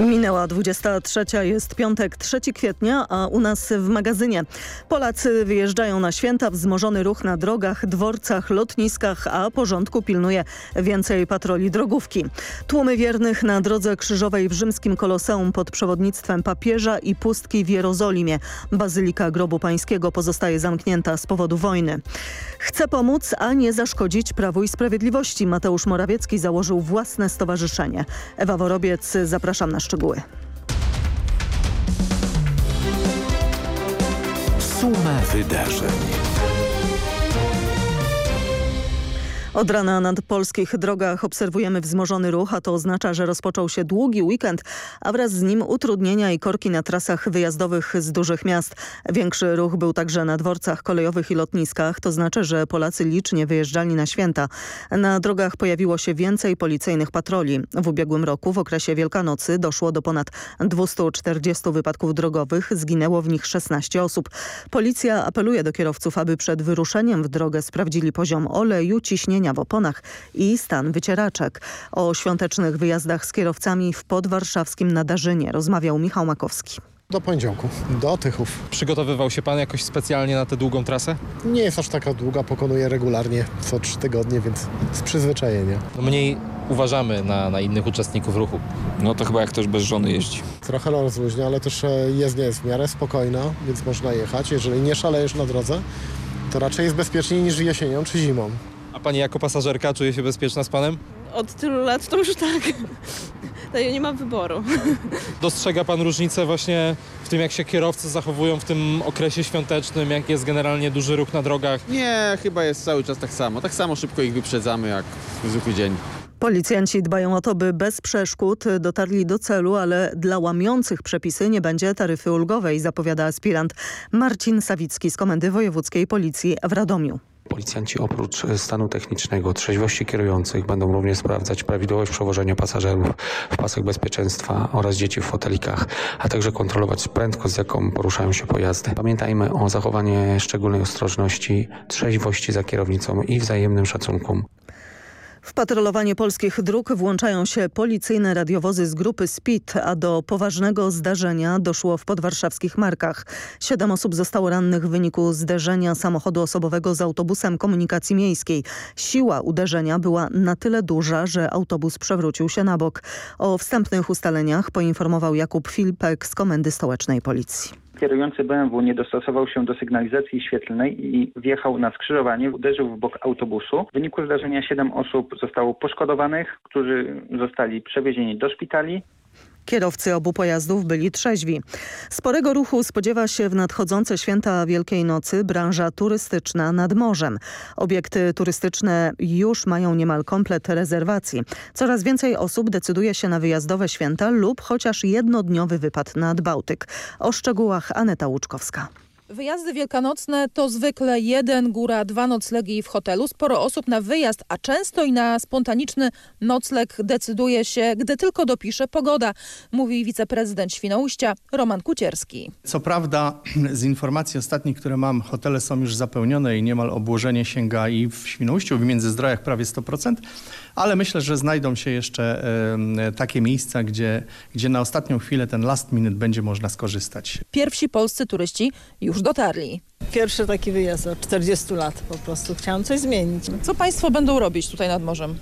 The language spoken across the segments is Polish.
Minęła 23, jest piątek 3 kwietnia, a u nas w magazynie. Polacy wyjeżdżają na święta, wzmożony ruch na drogach, dworcach, lotniskach, a porządku pilnuje więcej patroli drogówki. Tłumy wiernych na drodze krzyżowej w rzymskim Koloseum pod przewodnictwem papieża i pustki w Jerozolimie. Bazylika Grobu Pańskiego pozostaje zamknięta z powodu wojny. Chce pomóc, a nie zaszkodzić Prawu i Sprawiedliwości. Mateusz Morawiecki założył własne stowarzyszenie. Ewa Worobiec, zapraszam na szczegóły. Suma wydarzeń. Od rana na polskich drogach obserwujemy wzmożony ruch, a to oznacza, że rozpoczął się długi weekend, a wraz z nim utrudnienia i korki na trasach wyjazdowych z dużych miast. Większy ruch był także na dworcach kolejowych i lotniskach, to znaczy, że Polacy licznie wyjeżdżali na święta. Na drogach pojawiło się więcej policyjnych patroli. W ubiegłym roku w okresie Wielkanocy doszło do ponad 240 wypadków drogowych, zginęło w nich 16 osób. Policja apeluje do kierowców, aby przed wyruszeniem w drogę sprawdzili poziom oleju, ciśnienia w oponach i stan wycieraczek. O świątecznych wyjazdach z kierowcami w podwarszawskim Nadarzynie rozmawiał Michał Makowski. Do poniedziałku, do Otychów. Przygotowywał się pan jakoś specjalnie na tę długą trasę? Nie jest aż taka długa, pokonuję regularnie co trzy tygodnie, więc z przyzwyczajenia. No mniej uważamy na, na innych uczestników ruchu. No to chyba jak ktoś bez żony jeździ. Trochę rozluźnia, ale też e, jezdnia jest w miarę spokojna, więc można jechać. Jeżeli nie szalejesz na drodze, to raczej jest bezpieczniej niż jesienią czy zimą. A pani jako pasażerka czuje się bezpieczna z panem? Od tylu lat to już tak. To ja nie mam wyboru. Dostrzega pan różnicę właśnie w tym, jak się kierowcy zachowują w tym okresie świątecznym, jak jest generalnie duży ruch na drogach? Nie, chyba jest cały czas tak samo. Tak samo szybko ich wyprzedzamy jak w zwykły dzień. Policjanci dbają o to, by bez przeszkód dotarli do celu, ale dla łamiących przepisy nie będzie taryfy ulgowej, zapowiada aspirant Marcin Sawicki z Komendy Wojewódzkiej Policji w Radomiu. Policjanci oprócz stanu technicznego, trzeźwości kierujących będą również sprawdzać prawidłowość przewożenia pasażerów w pasach bezpieczeństwa oraz dzieci w fotelikach, a także kontrolować prędkość, z jaką poruszają się pojazdy. Pamiętajmy o zachowaniu szczególnej ostrożności, trzeźwości za kierownicą i wzajemnym szacunku. W patrolowanie polskich dróg włączają się policyjne radiowozy z grupy SPID, a do poważnego zdarzenia doszło w podwarszawskich Markach. Siedem osób zostało rannych w wyniku zderzenia samochodu osobowego z autobusem komunikacji miejskiej. Siła uderzenia była na tyle duża, że autobus przewrócił się na bok. O wstępnych ustaleniach poinformował Jakub Filpek z Komendy Stołecznej Policji. Kierujący BMW nie dostosował się do sygnalizacji świetlnej i wjechał na skrzyżowanie, uderzył w bok autobusu. W wyniku zdarzenia 7 osób zostało poszkodowanych, którzy zostali przewiezieni do szpitali. Kierowcy obu pojazdów byli trzeźwi. Sporego ruchu spodziewa się w nadchodzące święta Wielkiej Nocy branża turystyczna nad morzem. Obiekty turystyczne już mają niemal komplet rezerwacji. Coraz więcej osób decyduje się na wyjazdowe święta lub chociaż jednodniowy wypad nad Bałtyk. O szczegółach Aneta Łuczkowska. Wyjazdy wielkanocne to zwykle jeden, góra dwa noclegi w hotelu. Sporo osób na wyjazd, a często i na spontaniczny nocleg decyduje się, gdy tylko dopisze pogoda, mówi wiceprezydent Świnoujścia Roman Kucierski. Co prawda z informacji ostatnich, które mam, hotele są już zapełnione i niemal obłożenie sięga i w Świnoujściu, w Międzyzdrojach prawie 100%, ale myślę, że znajdą się jeszcze takie miejsca, gdzie, gdzie na ostatnią chwilę ten last minute będzie można skorzystać. Pierwsi polscy turyści już dotarli. Pierwszy taki wyjazd od 40 lat po prostu. Chciałam coś zmienić. Co państwo będą robić tutaj nad morzem?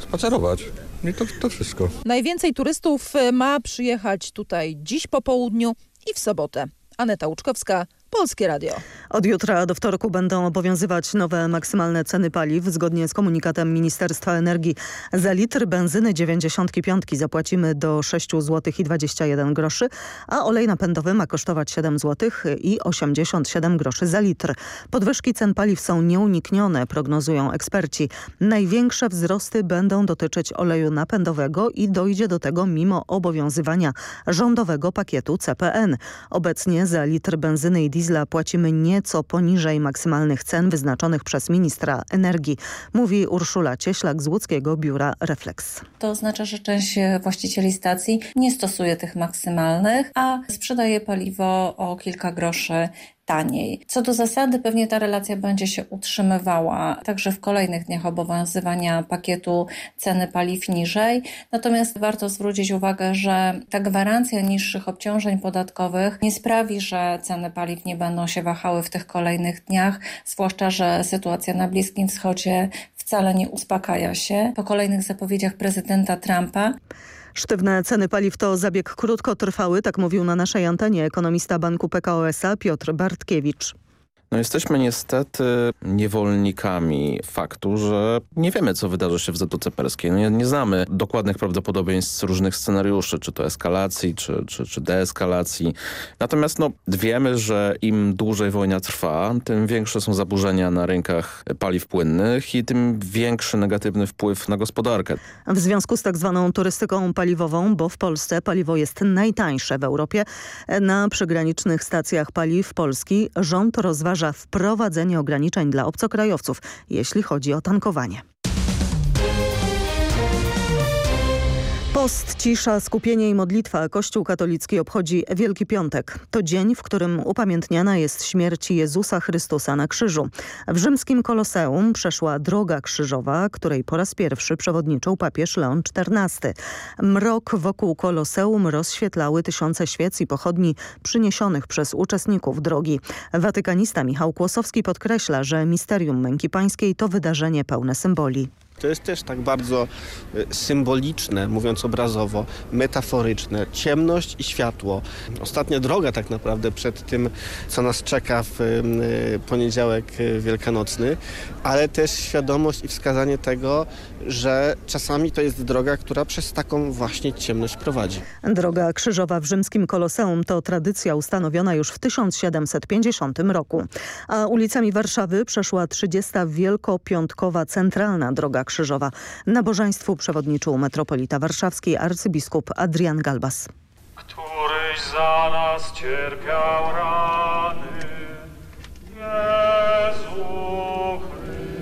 Spacerować. I to, to wszystko. Najwięcej turystów ma przyjechać tutaj dziś po południu i w sobotę. Aneta Łuczkowska, Polskie Radio. Od jutra do wtorku będą obowiązywać nowe maksymalne ceny paliw. Zgodnie z komunikatem Ministerstwa Energii za litr benzyny 95 zapłacimy do 6 zł i 21 groszy, a olej napędowy ma kosztować 7 zł i 87 groszy za litr. Podwyżki cen paliw są nieuniknione, prognozują eksperci. Największe wzrosty będą dotyczyć oleju napędowego i dojdzie do tego mimo obowiązywania rządowego pakietu CPN. Obecnie za litr benzyny i diesla płacimy nieco poniżej maksymalnych cen wyznaczonych przez ministra energii, mówi Urszula Cieślak z łódzkiego biura Reflex. To oznacza, że część właścicieli stacji nie stosuje tych maksymalnych, a sprzedaje paliwo o kilka groszy taniej. Co do zasady pewnie ta relacja będzie się utrzymywała także w kolejnych dniach obowiązywania pakietu ceny paliw niżej. Natomiast warto zwrócić uwagę, że ta gwarancja niższych obciążeń podatkowych nie sprawi, że ceny paliw nie będą się wahały w tych kolejnych dniach, zwłaszcza, że sytuacja na Bliskim Wschodzie wcale nie uspokaja się. Po kolejnych zapowiedziach prezydenta Trumpa Sztywne ceny paliw to zabieg krótkotrwały, tak mówił na naszej antenie ekonomista Banku PKO Piotr Bartkiewicz. No jesteśmy niestety niewolnikami faktu, że nie wiemy, co wydarzy się w Zatoce Perskiej. No nie, nie znamy dokładnych prawdopodobieństw różnych scenariuszy, czy to eskalacji, czy, czy, czy deeskalacji. Natomiast no, wiemy, że im dłużej wojna trwa, tym większe są zaburzenia na rynkach paliw płynnych i tym większy negatywny wpływ na gospodarkę. W związku z tak zwaną turystyką paliwową, bo w Polsce paliwo jest najtańsze w Europie, na przygranicznych stacjach paliw Polski rząd rozważa wprowadzenie ograniczeń dla obcokrajowców, jeśli chodzi o tankowanie. Post, cisza, skupienie i modlitwa Kościół katolicki obchodzi Wielki Piątek. To dzień, w którym upamiętniana jest śmierć Jezusa Chrystusa na krzyżu. W rzymskim Koloseum przeszła droga krzyżowa, której po raz pierwszy przewodniczył papież Leon XIV. Mrok wokół Koloseum rozświetlały tysiące świec i pochodni przyniesionych przez uczestników drogi. Watykanista Michał Kłosowski podkreśla, że misterium męki pańskiej to wydarzenie pełne symboli. To jest też tak bardzo symboliczne, mówiąc obrazowo, metaforyczne. Ciemność i światło. Ostatnia droga tak naprawdę przed tym, co nas czeka w poniedziałek wielkanocny, ale też świadomość i wskazanie tego, że czasami to jest droga, która przez taką właśnie ciemność prowadzi. Droga krzyżowa w rzymskim Koloseum to tradycja ustanowiona już w 1750 roku. A ulicami Warszawy przeszła 30. Wielkopiątkowa Centralna Droga Krzyżowa. Nabożeństwu przewodniczył metropolita warszawski arcybiskup Adrian Galbas. Któryś za nas cierpiał rany, Jezu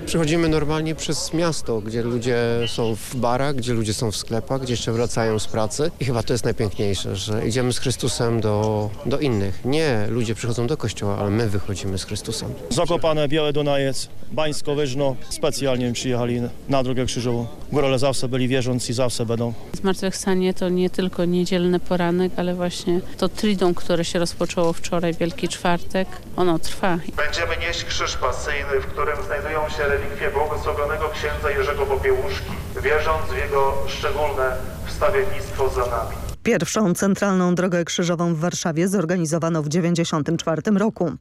Przychodzimy normalnie przez miasto, gdzie ludzie są w barach, gdzie ludzie są w sklepach, gdzie jeszcze wracają z pracy i chyba to jest najpiękniejsze, że idziemy z Chrystusem do, do innych. Nie ludzie przychodzą do kościoła, ale my wychodzimy z Chrystusem. Zakopane, Białe Dunajec, Bańsko, Wyżno specjalnie przyjechali na drogę krzyżową. Górole zawsze byli wierzący i zawsze będą. Zmartwychwstanie to nie tylko niedzielny poranek, ale właśnie to tridą, które się rozpoczęło wczoraj, Wielki Czwartek, ono trwa. Będziemy nieść krzyż pasyjny, w którym znajdują się relikwie błogosławionego księdza Jerzego Popiełuszki, wierząc w jego szczególne wstawiennictwo za nami. Pierwszą centralną drogę krzyżową w Warszawie zorganizowano w 1994 roku.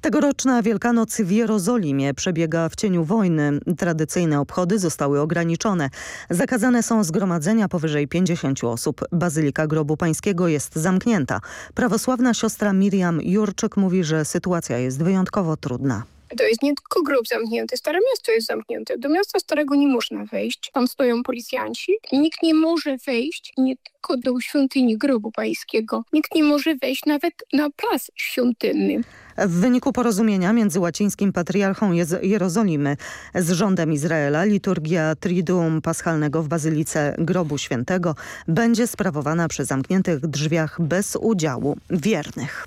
Tegoroczna Wielkanoc w Jerozolimie przebiega w cieniu wojny. Tradycyjne obchody zostały ograniczone. Zakazane są zgromadzenia powyżej 50 osób. Bazylika Grobu Pańskiego jest zamknięta. Prawosławna siostra Miriam Jurczyk mówi, że sytuacja jest wyjątkowo trudna. To jest nie tylko grób zamknięty, Stare Miasto jest zamknięte. Do miasta Starego nie można wejść. Tam stoją policjanci. Nikt nie może wejść nie tylko do świątyni grobu pańskiego. Nikt nie może wejść nawet na plac świątynny. W wyniku porozumienia między łacińskim patriarchą Jerozolimy z rządem Izraela liturgia Triduum Paschalnego w Bazylice Grobu Świętego będzie sprawowana przy zamkniętych drzwiach bez udziału wiernych.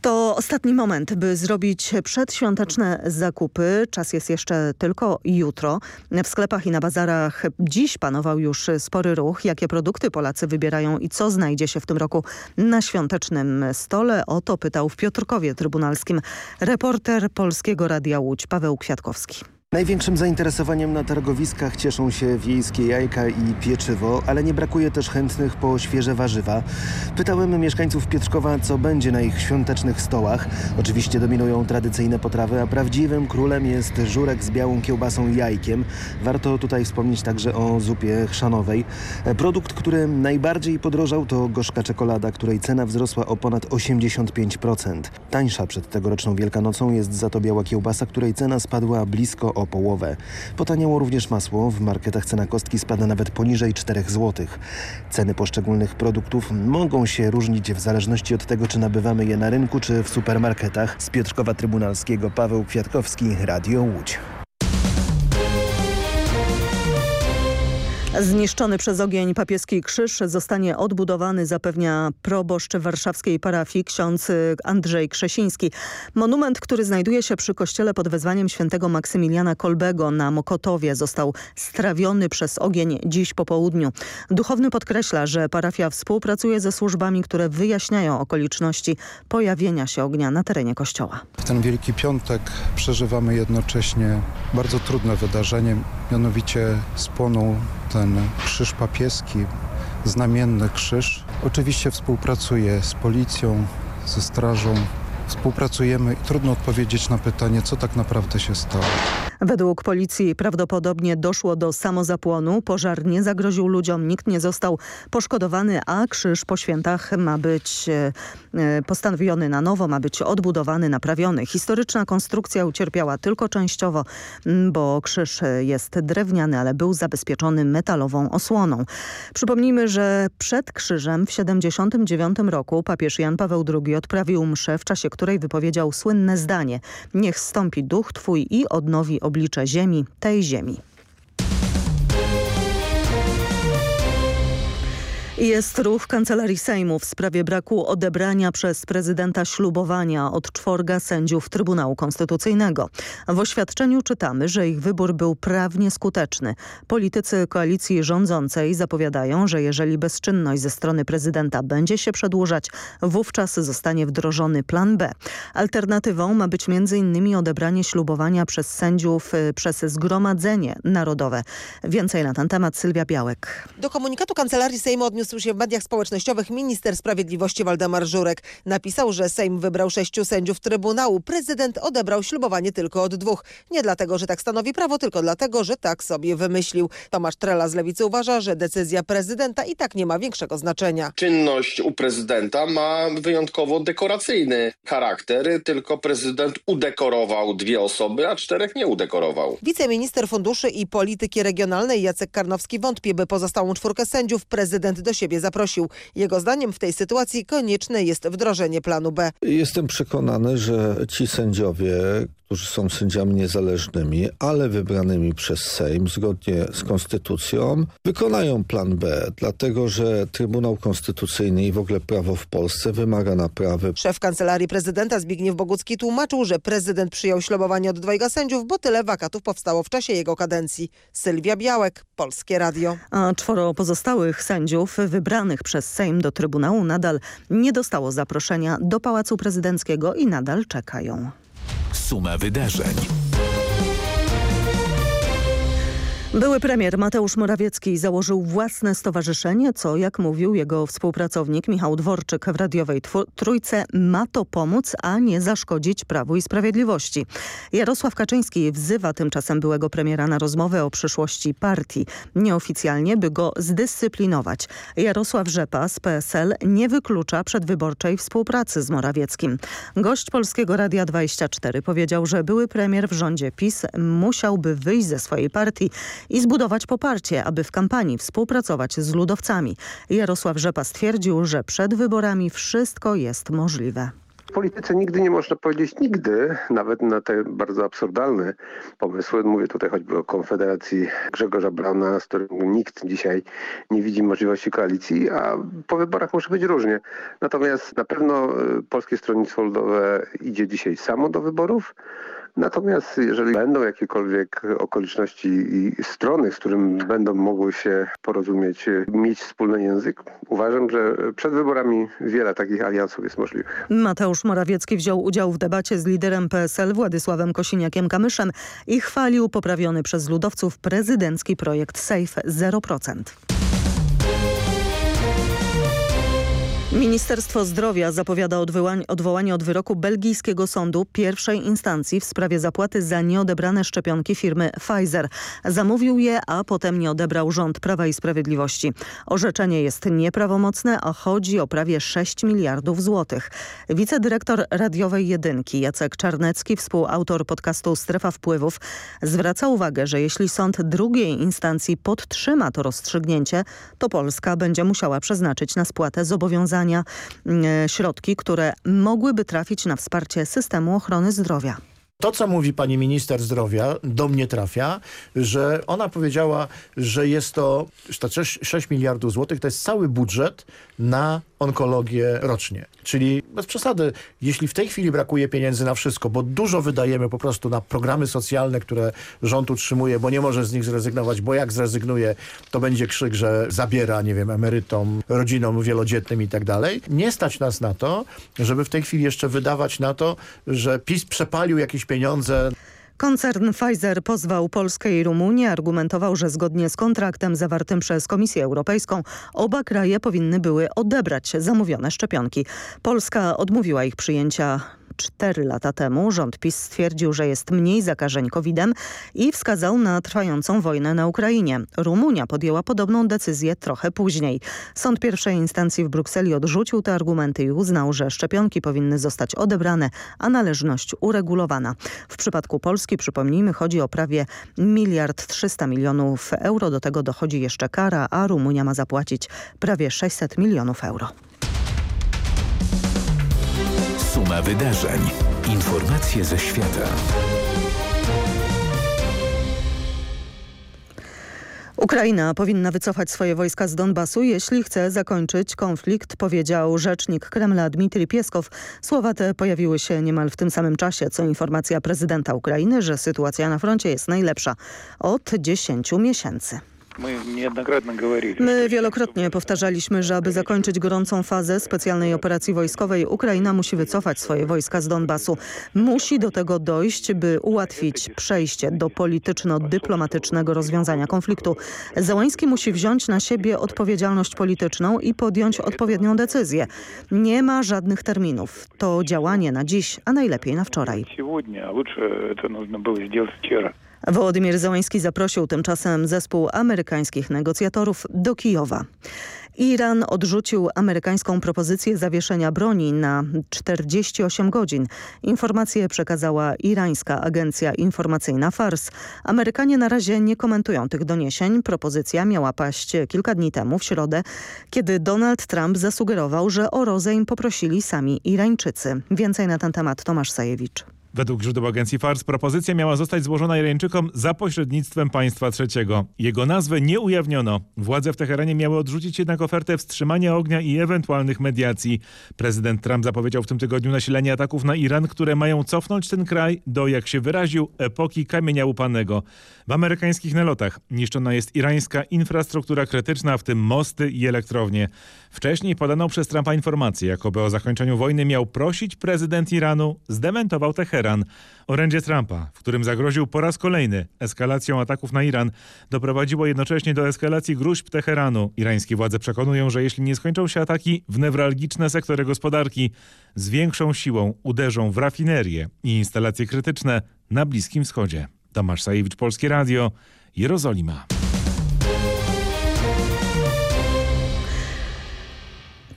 To ostatni moment, by zrobić przedświąteczne zakupy. Czas jest jeszcze tylko jutro. W sklepach i na bazarach dziś panował już spory ruch. Jakie produkty Polacy wybierają i co znajdzie się w tym roku na świątecznym stole? O to pytał w Piotrkowie Trybunalskim reporter Polskiego Radia Łódź Paweł Kwiatkowski. Największym zainteresowaniem na targowiskach cieszą się wiejskie jajka i pieczywo, ale nie brakuje też chętnych po świeże warzywa. Pytałem mieszkańców Pietrzkowa, co będzie na ich świątecznych stołach. Oczywiście dominują tradycyjne potrawy, a prawdziwym królem jest żurek z białą kiełbasą i jajkiem. Warto tutaj wspomnieć także o zupie chrzanowej. Produkt, który najbardziej podrożał to gorzka czekolada, której cena wzrosła o ponad 85%. Tańsza przed tegoroczną Wielkanocą jest za to biała kiełbasa, której cena spadła blisko o połowę. Potaniało również masło. W marketach cena kostki spada nawet poniżej 4 zł. Ceny poszczególnych produktów mogą się różnić w zależności od tego, czy nabywamy je na rynku, czy w supermarketach. Z Piotrkowa Trybunalskiego Paweł Kwiatkowski, Radio Łódź. Zniszczony przez ogień papieski krzyż zostanie odbudowany, zapewnia proboszcz warszawskiej parafii ksiądz Andrzej Krzesiński. Monument, który znajduje się przy kościele pod wezwaniem świętego Maksymiliana Kolbego na Mokotowie został strawiony przez ogień dziś po południu. Duchowny podkreśla, że parafia współpracuje ze służbami, które wyjaśniają okoliczności pojawienia się ognia na terenie kościoła. W ten Wielki Piątek przeżywamy jednocześnie bardzo trudne wydarzenie, mianowicie spłonął ten krzyż papieski, znamienny krzyż. Oczywiście współpracuje z policją, ze strażą. Współpracujemy i trudno odpowiedzieć na pytanie, co tak naprawdę się stało. Według policji prawdopodobnie doszło do samozapłonu. Pożar nie zagroził ludziom, nikt nie został poszkodowany, a krzyż po świętach ma być e, postanowiony na nowo, ma być odbudowany, naprawiony. Historyczna konstrukcja ucierpiała tylko częściowo, bo krzyż jest drewniany, ale był zabezpieczony metalową osłoną. Przypomnijmy, że przed krzyżem w 79 roku papież Jan Paweł II odprawił mszę, w czasie której wypowiedział słynne zdanie Niech stąpi duch Twój i odnowi oblicze ziemi, tej ziemi. Jest ruch Kancelarii Sejmu w sprawie braku odebrania przez prezydenta ślubowania od czworga sędziów Trybunału Konstytucyjnego. W oświadczeniu czytamy, że ich wybór był prawnie skuteczny. Politycy koalicji rządzącej zapowiadają, że jeżeli bezczynność ze strony prezydenta będzie się przedłużać, wówczas zostanie wdrożony plan B. Alternatywą ma być m.in. odebranie ślubowania przez sędziów y, przez Zgromadzenie Narodowe. Więcej na ten temat Sylwia Białek. Do komunikatu Kancelarii Sejmu odniósł się w mediach społecznościowych minister sprawiedliwości Waldemar Żurek. Napisał, że Sejm wybrał sześciu sędziów Trybunału. Prezydent odebrał ślubowanie tylko od dwóch. Nie dlatego, że tak stanowi prawo, tylko dlatego, że tak sobie wymyślił. Tomasz Trela z Lewicy uważa, że decyzja prezydenta i tak nie ma większego znaczenia. Czynność u prezydenta ma wyjątkowo dekoracyjny charakter, tylko prezydent udekorował dwie osoby, a czterech nie udekorował. Wiceminister Funduszy i Polityki Regionalnej Jacek Karnowski wątpi, by pozostałą czwórkę sędziów prezydent do siebie zaprosił. Jego zdaniem w tej sytuacji konieczne jest wdrożenie planu B. Jestem przekonany, że ci sędziowie, którzy są sędziami niezależnymi, ale wybranymi przez Sejm zgodnie z konstytucją, wykonają plan B, dlatego że Trybunał Konstytucyjny i w ogóle prawo w Polsce wymaga naprawy. Szef Kancelarii Prezydenta Zbigniew Bogucki tłumaczył, że prezydent przyjął ślubowanie od dwojga sędziów, bo tyle wakatów powstało w czasie jego kadencji. Sylwia Białek, Polskie Radio. A czworo pozostałych sędziów wybranych przez Sejm do Trybunału nadal nie dostało zaproszenia do Pałacu Prezydenckiego i nadal czekają. Suma wydarzeń. Były premier Mateusz Morawiecki założył własne stowarzyszenie, co jak mówił jego współpracownik Michał Dworczyk w radiowej Trójce ma to pomóc, a nie zaszkodzić Prawu i Sprawiedliwości. Jarosław Kaczyński wzywa tymczasem byłego premiera na rozmowę o przyszłości partii. Nieoficjalnie, by go zdyscyplinować. Jarosław Rzepa z PSL nie wyklucza przedwyborczej współpracy z Morawieckim. Gość Polskiego Radia 24 powiedział, że były premier w rządzie PiS musiałby wyjść ze swojej partii i zbudować poparcie, aby w kampanii współpracować z ludowcami. Jarosław Rzepa stwierdził, że przed wyborami wszystko jest możliwe. W polityce nigdy nie można powiedzieć nigdy, nawet na te bardzo absurdalne pomysły. Mówię tutaj choćby o Konfederacji Grzegorza Brauna, z którym nikt dzisiaj nie widzi możliwości koalicji, a po wyborach może być różnie. Natomiast na pewno Polskie Stronnictwo Ludowe idzie dzisiaj samo do wyborów. Natomiast jeżeli będą jakiekolwiek okoliczności i strony, z którym będą mogły się porozumieć, mieć wspólny język, uważam, że przed wyborami wiele takich aliansów jest możliwych. Mateusz Morawiecki wziął udział w debacie z liderem PSL Władysławem Kosiniakiem-Kamyszem i chwalił poprawiony przez ludowców prezydencki projekt SAFE 0%. Ministerstwo Zdrowia zapowiada odwołanie od wyroku belgijskiego sądu pierwszej instancji w sprawie zapłaty za nieodebrane szczepionki firmy Pfizer. Zamówił je, a potem nie odebrał rząd Prawa i Sprawiedliwości. Orzeczenie jest nieprawomocne, a chodzi o prawie 6 miliardów złotych. Wicedyrektor radiowej Jedynki Jacek Czarnecki, współautor podcastu Strefa Wpływów, zwraca uwagę, że jeśli sąd drugiej instancji podtrzyma to rozstrzygnięcie, to Polska będzie musiała przeznaczyć na spłatę zobowiązania środki, które mogłyby trafić na wsparcie systemu ochrony zdrowia. To, co mówi pani minister zdrowia, do mnie trafia, że ona powiedziała, że jest to, że to 6, 6 miliardów złotych, to jest cały budżet na onkologię rocznie. Czyli bez przesady, jeśli w tej chwili brakuje pieniędzy na wszystko, bo dużo wydajemy po prostu na programy socjalne, które rząd utrzymuje, bo nie może z nich zrezygnować, bo jak zrezygnuje, to będzie krzyk, że zabiera, nie wiem, emerytom, rodzinom wielodzietnym i tak dalej. Nie stać nas na to, żeby w tej chwili jeszcze wydawać na to, że PiS przepalił jakieś pieniądze Koncern Pfizer pozwał Polskę i Rumunię, argumentował, że zgodnie z kontraktem zawartym przez Komisję Europejską oba kraje powinny były odebrać zamówione szczepionki. Polska odmówiła ich przyjęcia Cztery lata temu rząd PiS stwierdził, że jest mniej zakażeń COVID-em i wskazał na trwającą wojnę na Ukrainie. Rumunia podjęła podobną decyzję trochę później. Sąd pierwszej instancji w Brukseli odrzucił te argumenty i uznał, że szczepionki powinny zostać odebrane, a należność uregulowana. W przypadku Polski, przypomnijmy, chodzi o prawie miliard 300 milionów euro. Do tego dochodzi jeszcze kara, a Rumunia ma zapłacić prawie 600 milionów euro. Suma wydarzeń. Informacje ze świata. Ukraina powinna wycofać swoje wojska z Donbasu, jeśli chce zakończyć konflikt, powiedział rzecznik Kremla Dmitrij Pieskow. Słowa te pojawiły się niemal w tym samym czasie, co informacja prezydenta Ukrainy, że sytuacja na froncie jest najlepsza od 10 miesięcy. My wielokrotnie powtarzaliśmy, że aby zakończyć gorącą fazę specjalnej operacji wojskowej, Ukraina musi wycofać swoje wojska z Donbasu. Musi do tego dojść, by ułatwić przejście do polityczno-dyplomatycznego rozwiązania konfliktu. Załański musi wziąć na siebie odpowiedzialność polityczną i podjąć odpowiednią decyzję. Nie ma żadnych terminów. To działanie na dziś, a najlepiej na wczoraj. Wołodymir Załański zaprosił tymczasem zespół amerykańskich negocjatorów do Kijowa. Iran odrzucił amerykańską propozycję zawieszenia broni na 48 godzin. Informację przekazała irańska agencja informacyjna FARS. Amerykanie na razie nie komentują tych doniesień. Propozycja miała paść kilka dni temu, w środę, kiedy Donald Trump zasugerował, że o rozejm poprosili sami Irańczycy. Więcej na ten temat Tomasz Sajewicz. Według źródeł agencji FARS propozycja miała zostać złożona Irańczykom za pośrednictwem państwa trzeciego. Jego nazwę nie ujawniono. Władze w Teheranie miały odrzucić jednak ofertę wstrzymania ognia i ewentualnych mediacji. Prezydent Trump zapowiedział w tym tygodniu nasilenie ataków na Iran, które mają cofnąć ten kraj do, jak się wyraził, epoki kamienia łupanego. W amerykańskich nalotach niszczona jest irańska infrastruktura krytyczna, w tym mosty i elektrownie. Wcześniej podano przez Trumpa informację, jakoby o zakończeniu wojny miał prosić prezydent Iranu, zdementował Teheran. Orędzie Trumpa, w którym zagroził po raz kolejny eskalacją ataków na Iran, doprowadziło jednocześnie do eskalacji gruźb Teheranu. Irańskie władze przekonują, że jeśli nie skończą się ataki w newralgiczne sektory gospodarki, z większą siłą uderzą w rafinerie i instalacje krytyczne na Bliskim Wschodzie. Tomasz Sajewicz, Polskie Radio, Jerozolima.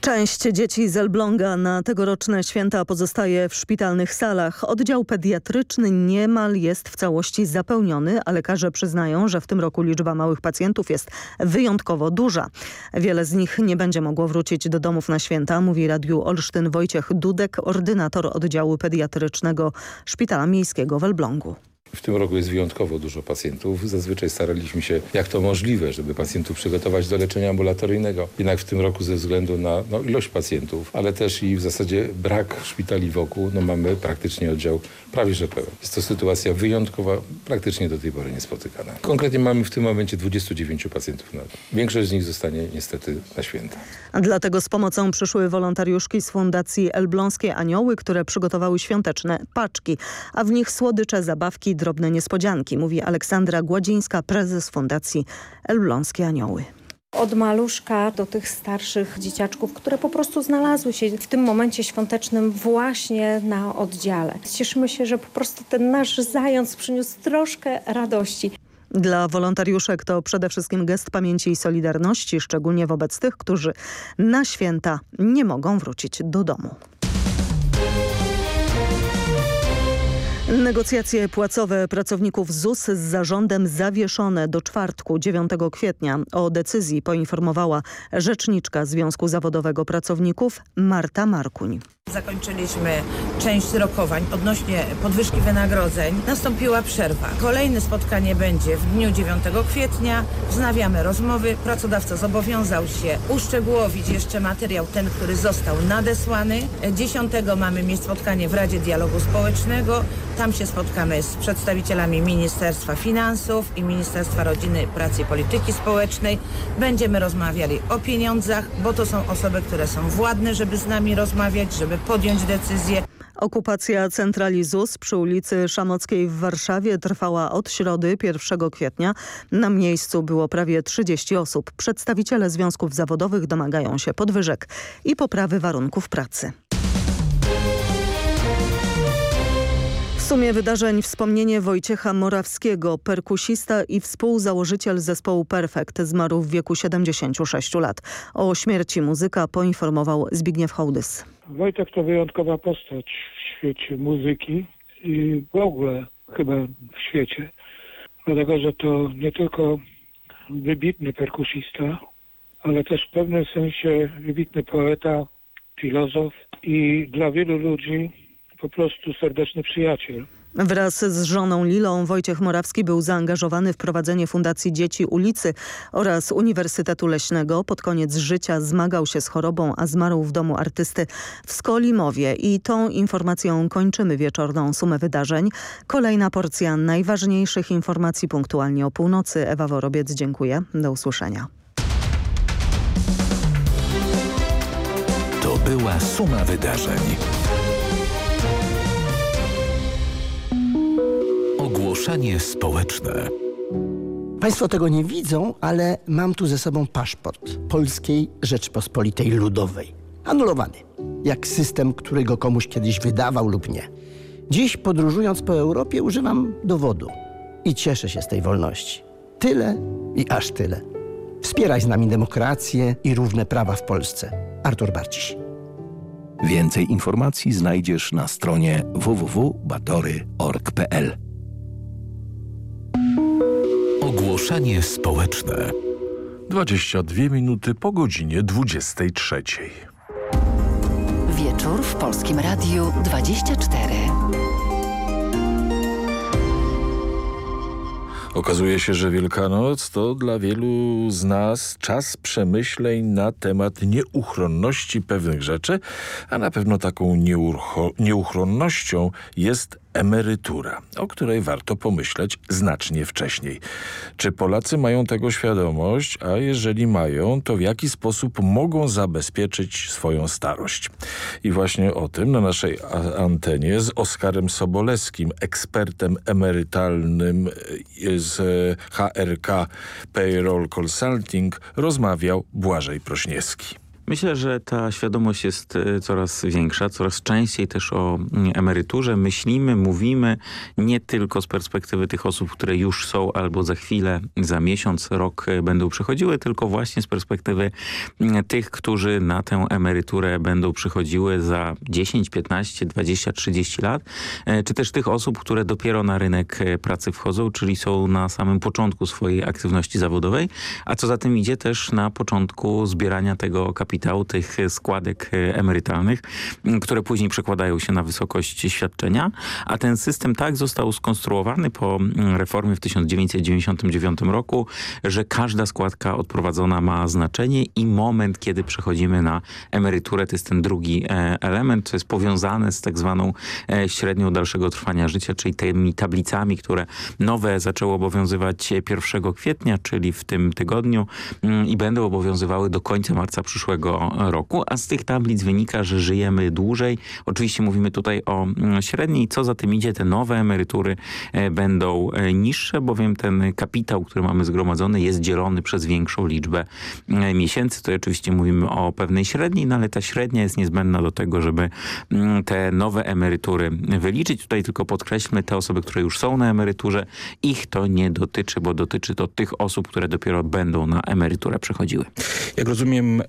Część dzieci z Elbląga na tegoroczne święta pozostaje w szpitalnych salach. Oddział pediatryczny niemal jest w całości zapełniony, a lekarze przyznają, że w tym roku liczba małych pacjentów jest wyjątkowo duża. Wiele z nich nie będzie mogło wrócić do domów na święta, mówi Radiu Olsztyn Wojciech Dudek, ordynator oddziału pediatrycznego Szpitala Miejskiego w Elblągu. W tym roku jest wyjątkowo dużo pacjentów. Zazwyczaj staraliśmy się, jak to możliwe, żeby pacjentów przygotować do leczenia ambulatoryjnego. Jednak w tym roku ze względu na no, ilość pacjentów, ale też i w zasadzie brak szpitali wokół, no mamy praktycznie oddział prawie że pełen. Jest to sytuacja wyjątkowa, praktycznie do tej pory niespotykana. Konkretnie mamy w tym momencie 29 pacjentów na. Większość z nich zostanie niestety na święta. Dlatego z pomocą przyszły wolontariuszki z Fundacji Elbląskie Anioły, które przygotowały świąteczne paczki, a w nich słodycze, zabawki, drobne niespodzianki, mówi Aleksandra Gładzińska, prezes Fundacji Elbląskie Anioły. Od maluszka do tych starszych dzieciaczków, które po prostu znalazły się w tym momencie świątecznym właśnie na oddziale. Cieszymy się, że po prostu ten nasz zając przyniósł troszkę radości. Dla wolontariuszek to przede wszystkim gest pamięci i solidarności, szczególnie wobec tych, którzy na święta nie mogą wrócić do domu. Negocjacje płacowe pracowników ZUS z zarządem zawieszone do czwartku 9 kwietnia. O decyzji poinformowała rzeczniczka Związku Zawodowego Pracowników Marta Markuń. Zakończyliśmy część rokowań odnośnie podwyżki wynagrodzeń. Nastąpiła przerwa. Kolejne spotkanie będzie w dniu 9 kwietnia. Wznawiamy rozmowy. Pracodawca zobowiązał się uszczegółowić jeszcze materiał ten, który został nadesłany. 10 mamy spotkanie w Radzie Dialogu Społecznego. Tam się spotkamy z przedstawicielami Ministerstwa Finansów i Ministerstwa Rodziny, Pracy i Polityki Społecznej. Będziemy rozmawiali o pieniądzach, bo to są osoby, które są władne, żeby z nami rozmawiać, żeby podjąć decyzję. Okupacja centrali ZUS przy ulicy Szamockiej w Warszawie trwała od środy 1 kwietnia. Na miejscu było prawie 30 osób. Przedstawiciele związków zawodowych domagają się podwyżek i poprawy warunków pracy. W sumie wydarzeń wspomnienie Wojciecha Morawskiego, perkusista i współzałożyciel zespołu Perfekt, zmarł w wieku 76 lat. O śmierci muzyka poinformował Zbigniew Hołdys. Wojtek to wyjątkowa postać w świecie muzyki i w ogóle chyba w świecie, dlatego że to nie tylko wybitny perkusista, ale też w pewnym sensie wybitny poeta, filozof i dla wielu ludzi po prostu serdeczny przyjaciel. Wraz z żoną Lilą Wojciech Morawski był zaangażowany w prowadzenie Fundacji Dzieci Ulicy oraz Uniwersytetu Leśnego. Pod koniec życia zmagał się z chorobą, a zmarł w domu artysty w Skolimowie. I tą informacją kończymy wieczorną sumę wydarzeń. Kolejna porcja najważniejszych informacji punktualnie o północy. Ewa Worobiec, dziękuję. Do usłyszenia. To była suma wydarzeń. Ogłoszenie społeczne. Państwo tego nie widzą, ale mam tu ze sobą paszport Polskiej Rzeczpospolitej Ludowej. Anulowany. Jak system, który go komuś kiedyś wydawał lub nie. Dziś podróżując po Europie używam dowodu i cieszę się z tej wolności. Tyle i aż tyle. Wspieraj z nami demokrację i równe prawa w Polsce. Artur Barciś. Więcej informacji znajdziesz na stronie www.batory.org.pl Ogłoszenie społeczne. 22 minuty po godzinie 23. Wieczór w Polskim Radiu 24. Okazuje się, że Wielkanoc to dla wielu z nas czas przemyśleń na temat nieuchronności pewnych rzeczy, a na pewno taką nieuchronnością jest emerytura, o której warto pomyśleć znacznie wcześniej. Czy Polacy mają tego świadomość, a jeżeli mają, to w jaki sposób mogą zabezpieczyć swoją starość? I właśnie o tym na naszej antenie z Oskarem Sobolewskim, ekspertem emerytalnym z HRK Payroll Consulting rozmawiał Błażej Prośniewski. Myślę, że ta świadomość jest e, coraz większa, coraz częściej też o mm, emeryturze. Myślimy, mówimy nie tylko z perspektywy tych osób, które już są albo za chwilę, za miesiąc, rok e, będą przychodziły, tylko właśnie z perspektywy mm, tych, którzy na tę emeryturę będą przychodziły za 10, 15, 20, 30 lat, e, czy też tych osób, które dopiero na rynek pracy wchodzą, czyli są na samym początku swojej aktywności zawodowej, a co za tym idzie też na początku zbierania tego kapitału kapitał tych składek e, emerytalnych, które później przekładają się na wysokość świadczenia, a ten system tak został skonstruowany po reformie w 1999 roku, że każda składka odprowadzona ma znaczenie i moment, kiedy przechodzimy na emeryturę, to jest ten drugi e, element, co jest powiązane z tak zwaną e, średnią dalszego trwania życia, czyli tymi tablicami, które nowe zaczęły obowiązywać 1 kwietnia, czyli w tym tygodniu i będą obowiązywały do końca marca przyszłego roku, a z tych tablic wynika, że żyjemy dłużej. Oczywiście mówimy tutaj o mm, średniej, co za tym idzie, te nowe emerytury e, będą e, niższe, bowiem ten kapitał, który mamy zgromadzony jest dzielony przez większą liczbę e, miesięcy. To oczywiście mówimy o pewnej średniej, no ale ta średnia jest niezbędna do tego, żeby mm, te nowe emerytury wyliczyć. Tutaj tylko podkreślmy, te osoby, które już są na emeryturze, ich to nie dotyczy, bo dotyczy to tych osób, które dopiero będą na emeryturę przechodziły. Jak rozumiem,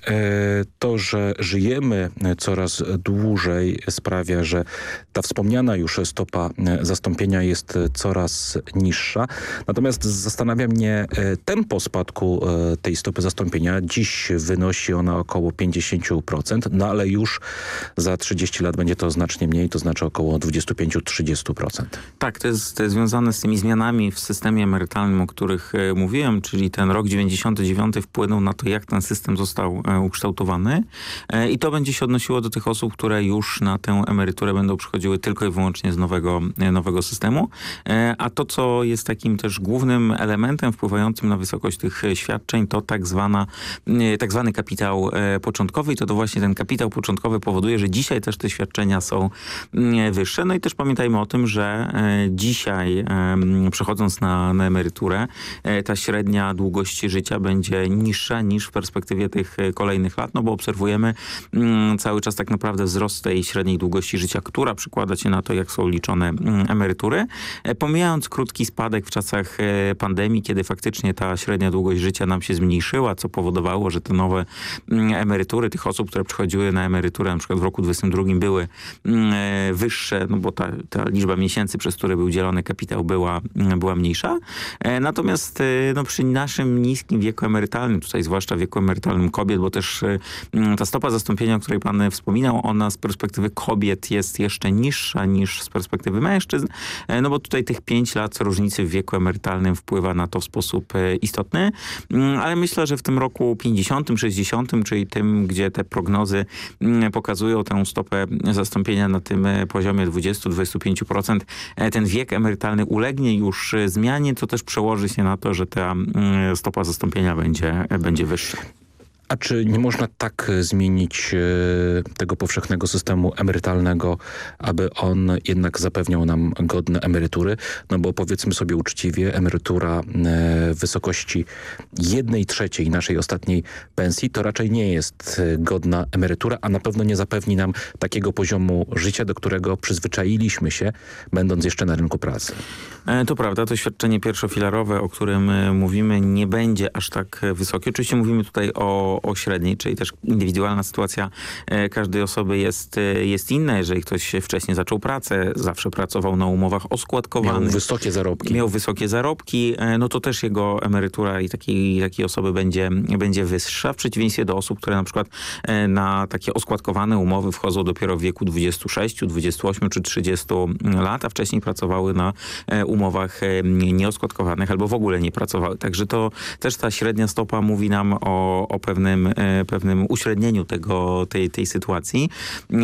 to, że żyjemy coraz dłużej sprawia, że ta wspomniana już stopa zastąpienia jest coraz niższa. Natomiast zastanawia mnie tempo spadku tej stopy zastąpienia. Dziś wynosi ona około 50%, no ale już za 30 lat będzie to znacznie mniej, to znaczy około 25-30%. Tak, to jest, to jest związane z tymi zmianami w systemie emerytalnym, o których e, mówiłem, czyli ten rok 99 wpłynął na to, jak ten system został e, e, i to będzie się odnosiło do tych osób, które już na tę emeryturę będą przychodziły tylko i wyłącznie z nowego, nowego systemu, a to, co jest takim też głównym elementem wpływającym na wysokość tych świadczeń, to tak, zwana, tak zwany kapitał początkowy. I to, to właśnie ten kapitał początkowy powoduje, że dzisiaj też te świadczenia są wyższe. No i też pamiętajmy o tym, że dzisiaj przechodząc na, na emeryturę, ta średnia długości życia będzie niższa niż w perspektywie tych kolejnych lat, no bo obserwujemy cały czas tak naprawdę wzrost tej średniej długości życia, która przykłada się na to, jak są liczone emerytury. Pomijając krótki spadek w czasach pandemii, kiedy faktycznie ta średnia długość życia nam się zmniejszyła, co powodowało, że te nowe emerytury tych osób, które przychodziły na emeryturę na przykład w roku 2022 były wyższe, no bo ta, ta liczba miesięcy, przez które był dzielony kapitał była, była mniejsza. Natomiast no, przy naszym niskim wieku emerytalnym, tutaj zwłaszcza wieku emerytalnym kobiet, bo też ta stopa zastąpienia, o której pan wspominał, ona z perspektywy kobiet jest jeszcze niższa niż z perspektywy mężczyzn, no bo tutaj tych 5 lat różnicy w wieku emerytalnym wpływa na to w sposób istotny, ale myślę, że w tym roku 50, 60, czyli tym, gdzie te prognozy pokazują tę stopę zastąpienia na tym poziomie 20-25%, ten wiek emerytalny ulegnie już zmianie, co też przełoży się na to, że ta stopa zastąpienia będzie, będzie wyższa. A czy nie można tak zmienić e, tego powszechnego systemu emerytalnego, aby on jednak zapewniał nam godne emerytury? No bo powiedzmy sobie uczciwie, emerytura e, w wysokości jednej trzeciej naszej ostatniej pensji to raczej nie jest e, godna emerytura, a na pewno nie zapewni nam takiego poziomu życia, do którego przyzwyczailiśmy się, będąc jeszcze na rynku pracy. To prawda, to świadczenie pierwszofilarowe, o którym mówimy, nie będzie aż tak wysokie. Oczywiście mówimy tutaj o o, średniej, czyli też indywidualna sytuacja e, każdej osoby jest, e, jest inna. Jeżeli ktoś wcześniej zaczął pracę, zawsze pracował na umowach oskładkowanych. Miał wysokie zarobki. Miał wysokie zarobki, e, no to też jego emerytura i takiej, takiej osoby będzie, będzie wyższa, w przeciwieństwie do osób, które na przykład na takie oskładkowane umowy wchodzą dopiero w wieku 26, 28 czy 30 lat, a wcześniej pracowały na umowach nieoskładkowanych albo w ogóle nie pracowały. Także to też ta średnia stopa mówi nam o, o pewnym pewnym, e, pewnym uśrednieniu tego, tej, tej sytuacji,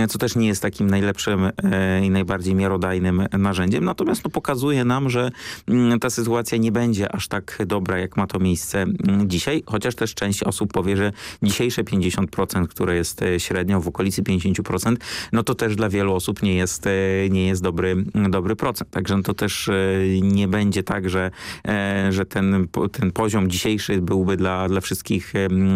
co też nie jest takim najlepszym e, i najbardziej miarodajnym narzędziem. Natomiast no, pokazuje nam, że mm, ta sytuacja nie będzie aż tak dobra, jak ma to miejsce mm, dzisiaj, chociaż też część osób powie, że dzisiejsze 50%, które jest e, średnią w okolicy 50%, no to też dla wielu osób nie jest, nie jest dobry, dobry procent. Także no to też nie będzie tak, że, że ten, ten poziom dzisiejszy byłby dla, dla wszystkich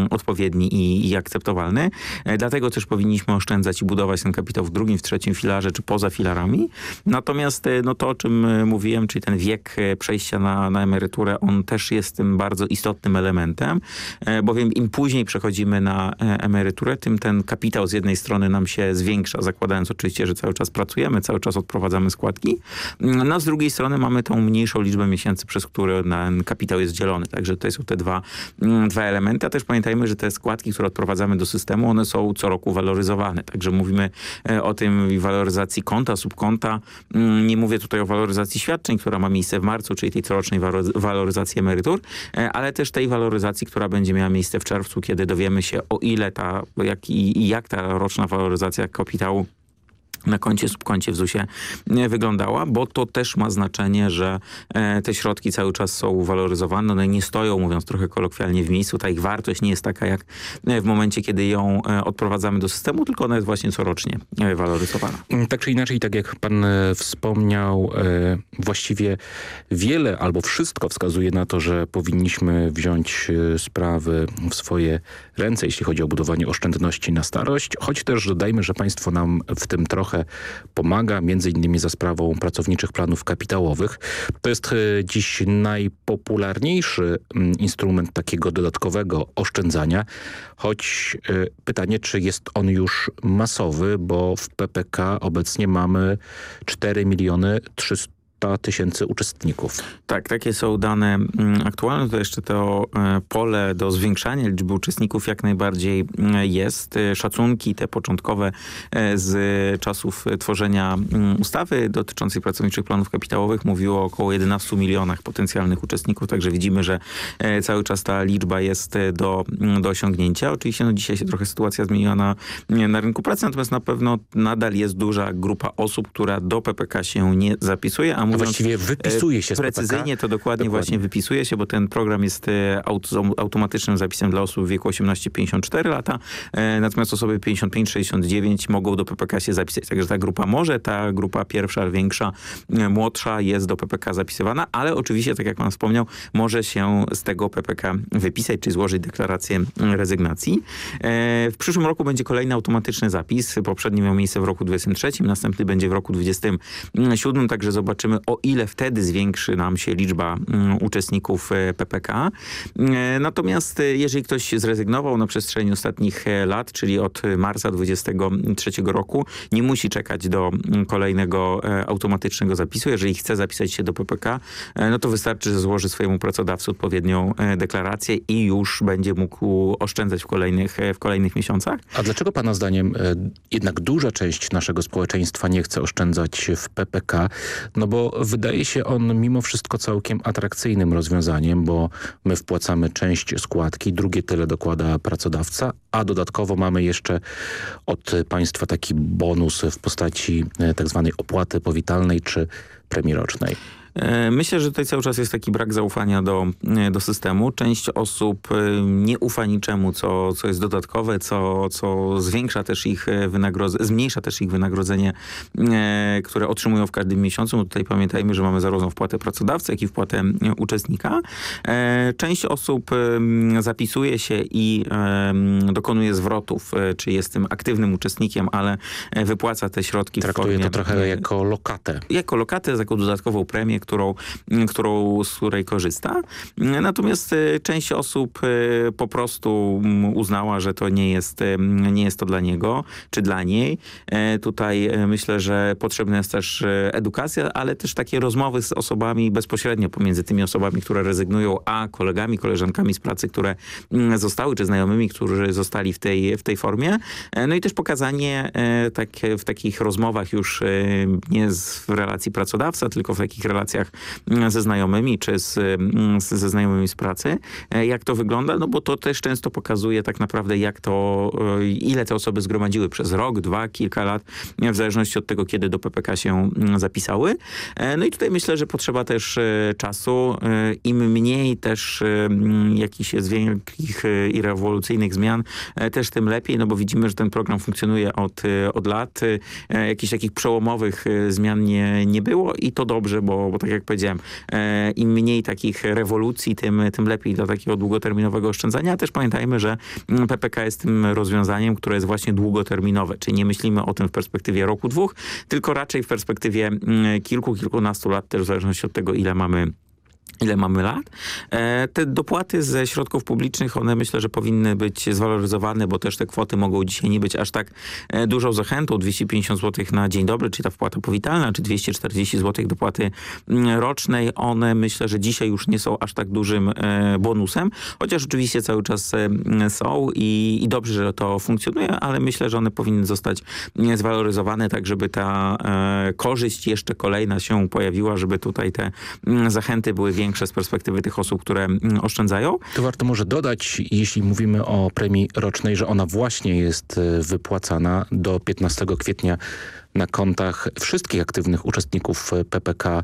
odpowiedni odpowiedni i, i akceptowalny. E, dlatego też powinniśmy oszczędzać i budować ten kapitał w drugim, w trzecim filarze, czy poza filarami. Natomiast e, no to, o czym e, mówiłem, czyli ten wiek przejścia na, na emeryturę, on też jest tym bardzo istotnym elementem, bowiem im później przechodzimy na emeryturę, tym ten kapitał z jednej strony nam się zwiększa, zakładając oczywiście, że cały czas pracujemy, cały czas odprowadzamy składki, no z drugiej strony mamy tą mniejszą liczbę miesięcy, przez które ten kapitał jest dzielony. Także to są te dwa, mm, dwa elementy, a też pamiętajmy, że te składki, które odprowadzamy do systemu, one są co roku waloryzowane. Także mówimy e, o tym waloryzacji konta, subkonta. Mm, nie mówię tutaj o waloryzacji świadczeń, która ma miejsce w marcu, czyli tej corocznej waloryzacji emerytur, e, ale też tej waloryzacji, która będzie miała miejsce w czerwcu, kiedy dowiemy się o ile ta, jak i jak ta roczna waloryzacja kapitału na koncie, subkoncie w ZUS-ie wyglądała, bo to też ma znaczenie, że e, te środki cały czas są waloryzowane, one nie stoją, mówiąc trochę kolokwialnie, w miejscu. Ta ich wartość nie jest taka jak e, w momencie, kiedy ją e, odprowadzamy do systemu, tylko ona jest właśnie corocznie waloryzowana. Mm, tak czy inaczej, tak jak pan wspomniał, właściwie wiele albo wszystko wskazuje na to, że powinniśmy wziąć sprawy w swoje ręce, jeśli chodzi o budowanie oszczędności na starość, choć też dodajmy, że państwo nam w tym trochę pomaga, między innymi za sprawą pracowniczych planów kapitałowych. To jest e, dziś najpopularniejszy mm, instrument takiego dodatkowego oszczędzania, choć e, pytanie, czy jest on już masowy, bo w PPK obecnie mamy 4 miliony 300 tysięcy uczestników. Tak, takie są dane mm, aktualne. To jeszcze to e, pole do zwiększania liczby uczestników jak najbardziej mm, jest. E, szacunki te początkowe e, z czasów tworzenia mm, ustawy dotyczącej pracowniczych planów kapitałowych mówiło o około 11 milionach potencjalnych uczestników, także widzimy, że cały czas ta liczba jest do, do osiągnięcia. Oczywiście no, dzisiaj się trochę sytuacja zmieniła na, na rynku pracy, natomiast na pewno nadal jest duża grupa osób, która do PPK się nie zapisuje, a mówiąc właściwie wypisuje się z Precyzyjnie to dokładnie, dokładnie, właśnie wypisuje się, bo ten program jest e, automatycznym zapisem dla osób w wieku 18-54 lata, e, natomiast osoby 55-69 mogą do PPK się zapisać. Także ta grupa może, ta grupa pierwsza, większa, e, młodsza jest do PPK zapisywana, ale oczywiście, tak jak pan wspomniał, może się z tego PPK wypisać, czy złożyć deklarację rezygnacji. W przyszłym roku będzie kolejny automatyczny zapis. Poprzedni miał miejsce w roku 23, następny będzie w roku 27, także zobaczymy o ile wtedy zwiększy nam się liczba mm, uczestników e, PPK. E, natomiast e, jeżeli ktoś zrezygnował na przestrzeni ostatnich lat, czyli od marca 2023 roku, nie musi czekać do mm, kolejnego automatycznego zapisu. Jeżeli chce zapisać się do PPK, no to wystarczy, że złoży swojemu pracodawcy odpowiednią deklarację i już będzie mógł oszczędzać w kolejnych, w kolejnych miesiącach. A dlaczego pana zdaniem jednak duża część naszego społeczeństwa nie chce oszczędzać w PPK? No bo wydaje się on mimo wszystko całkiem atrakcyjnym rozwiązaniem, bo my wpłacamy część składki, drugie tyle dokłada pracodawca, a dodatkowo mamy jeszcze od państwa taki bonus w postaci e, tak zwanej opłaty powitalnej czy premii rocznej. E, myślę, że tutaj cały czas jest taki brak zaufania do, e, do systemu. Część osób e, nie ufa niczemu, co, co jest dodatkowe, co, co zwiększa też ich wynagrodzenie, zmniejsza też ich wynagrodzenie, które otrzymują w każdym miesiącu. Bo tutaj pamiętajmy, że mamy zarówno wpłatę pracodawcy, jak i wpłatę uczestnika. Część osób zapisuje się i dokonuje zwrotów, czy jest tym aktywnym uczestnikiem, ale wypłaca te środki Traktuje formie... to trochę jako lokatę. Jako lokatę, jako dodatkową premię, którą, którą, z której korzysta. Natomiast e, część osób e, po prostu uznała, że to nie jest, e, nie jest to dla niego, czy dla niej. Tutaj myślę, że potrzebna jest też edukacja, ale też takie rozmowy z osobami bezpośrednio pomiędzy tymi osobami, które rezygnują, a kolegami, koleżankami z pracy, które zostały, czy znajomymi, którzy zostali w tej, w tej formie. No i też pokazanie tak, w takich rozmowach już nie w relacji pracodawca, tylko w takich relacjach relacjach mm, ze znajomymi czy z, mm, ze znajomymi z pracy. E, jak to wygląda? No bo to też często pokazuje tak naprawdę jak to, e, ile te osoby zgromadziły przez rok, dwa, kilka lat, w zależności od tego, kiedy do PPK się mm, zapisały. E, no i tutaj myślę, że potrzeba też czasu. Im mniej też jakichś jest wielkich i rewolucyjnych zmian, też tym lepiej, no bo widzimy, że ten program funkcjonuje od, od lat. Jakichś takich przełomowych zmian nie, nie było i to dobrze, bo, bo tak jak powiedziałem, e, im mniej takich rewolucji, tym, tym lepiej dla takiego długoterminowego oszczędzania. A też pamiętajmy, że PPK jest tym rozwiązaniem, które jest właśnie długoterminowe, czyli nie myślimy o tym w perspektywie roku, dwóch, tylko raczej w perspektywie mm, kilku, kilkunastu lat, też w zależności od tego, ile mamy ile mamy lat. E, te dopłaty ze środków publicznych, one myślę, że powinny być zwaloryzowane, bo też te kwoty mogą dzisiaj nie być aż tak e, dużą zachętą. 250 zł na dzień dobry, czy ta wpłata powitalna, czy 240 zł dopłaty mm, rocznej, one myślę, że dzisiaj już nie są aż tak dużym e, bonusem, chociaż oczywiście cały czas są i, i dobrze, że to funkcjonuje, ale myślę, że one powinny zostać mm, zwaloryzowane tak, żeby ta korzyść jeszcze kolejna się pojawiła, żeby tutaj te mm, zachęty były większe większe z perspektywy tych osób, które mm, oszczędzają. To warto może dodać, jeśli mówimy o premii rocznej, że ona właśnie jest e, wypłacana do 15 kwietnia na kontach wszystkich aktywnych uczestników e, PPK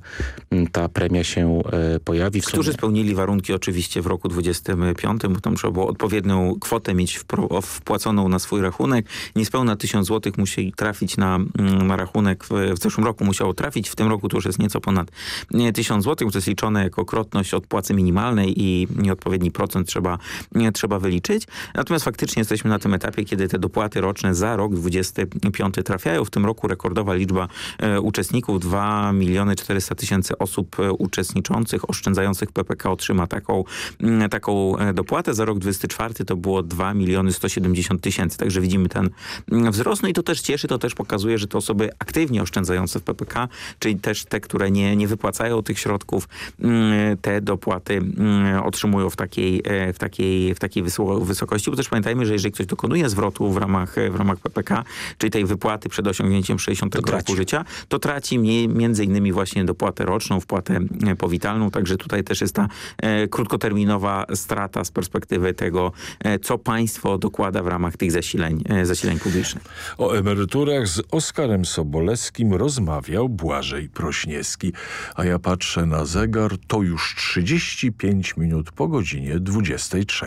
ta premia się e, pojawi. Którzy spełnili warunki oczywiście w roku 25, bo tam trzeba było odpowiednią kwotę mieć wpłaconą na swój rachunek. Niespełna 1000 zł musi trafić na, mm, na rachunek. W, w zeszłym roku musiało trafić, w tym roku to już jest nieco ponad 1000 zł, to jest liczone jako krotność od płacy minimalnej i nieodpowiedni procent trzeba, trzeba wyliczyć. Natomiast faktycznie jesteśmy na tym etapie, kiedy te dopłaty roczne za rok 25 trafiają. W tym roku rekordowa liczba e, uczestników. 2 miliony 400 tysięcy osób e, uczestniczących, oszczędzających PPK otrzyma taką, taką e, dopłatę. Za rok 2024 to było 2 miliony 170 tysięcy. Także widzimy ten wzrost. No i to też cieszy, to też pokazuje, że to osoby aktywnie oszczędzające w PPK, czyli też te, które nie, nie wypłacają tych środków, te dopłaty otrzymują w takiej, w takiej, w takiej wysoko- wysokości. Bo też pamiętajmy, że jeżeli ktoś dokonuje zwrotu w ramach, w ramach PPK, czyli tej wypłaty przed osiągnięciem 60 roku życia, to traci mniej, między innymi właśnie dopłatę roczną, wpłatę e, powitalną. Także tutaj też jest ta e, krótkoterminowa strata z perspektywy tego, e, co państwo dokłada w ramach tych zasileń, e, zasileń publicznych. O emeryturach z Oskarem Sobolewskim rozmawiał Błażej Prośniewski. A ja patrzę na zegar, to już 35 minut po godzinie 23.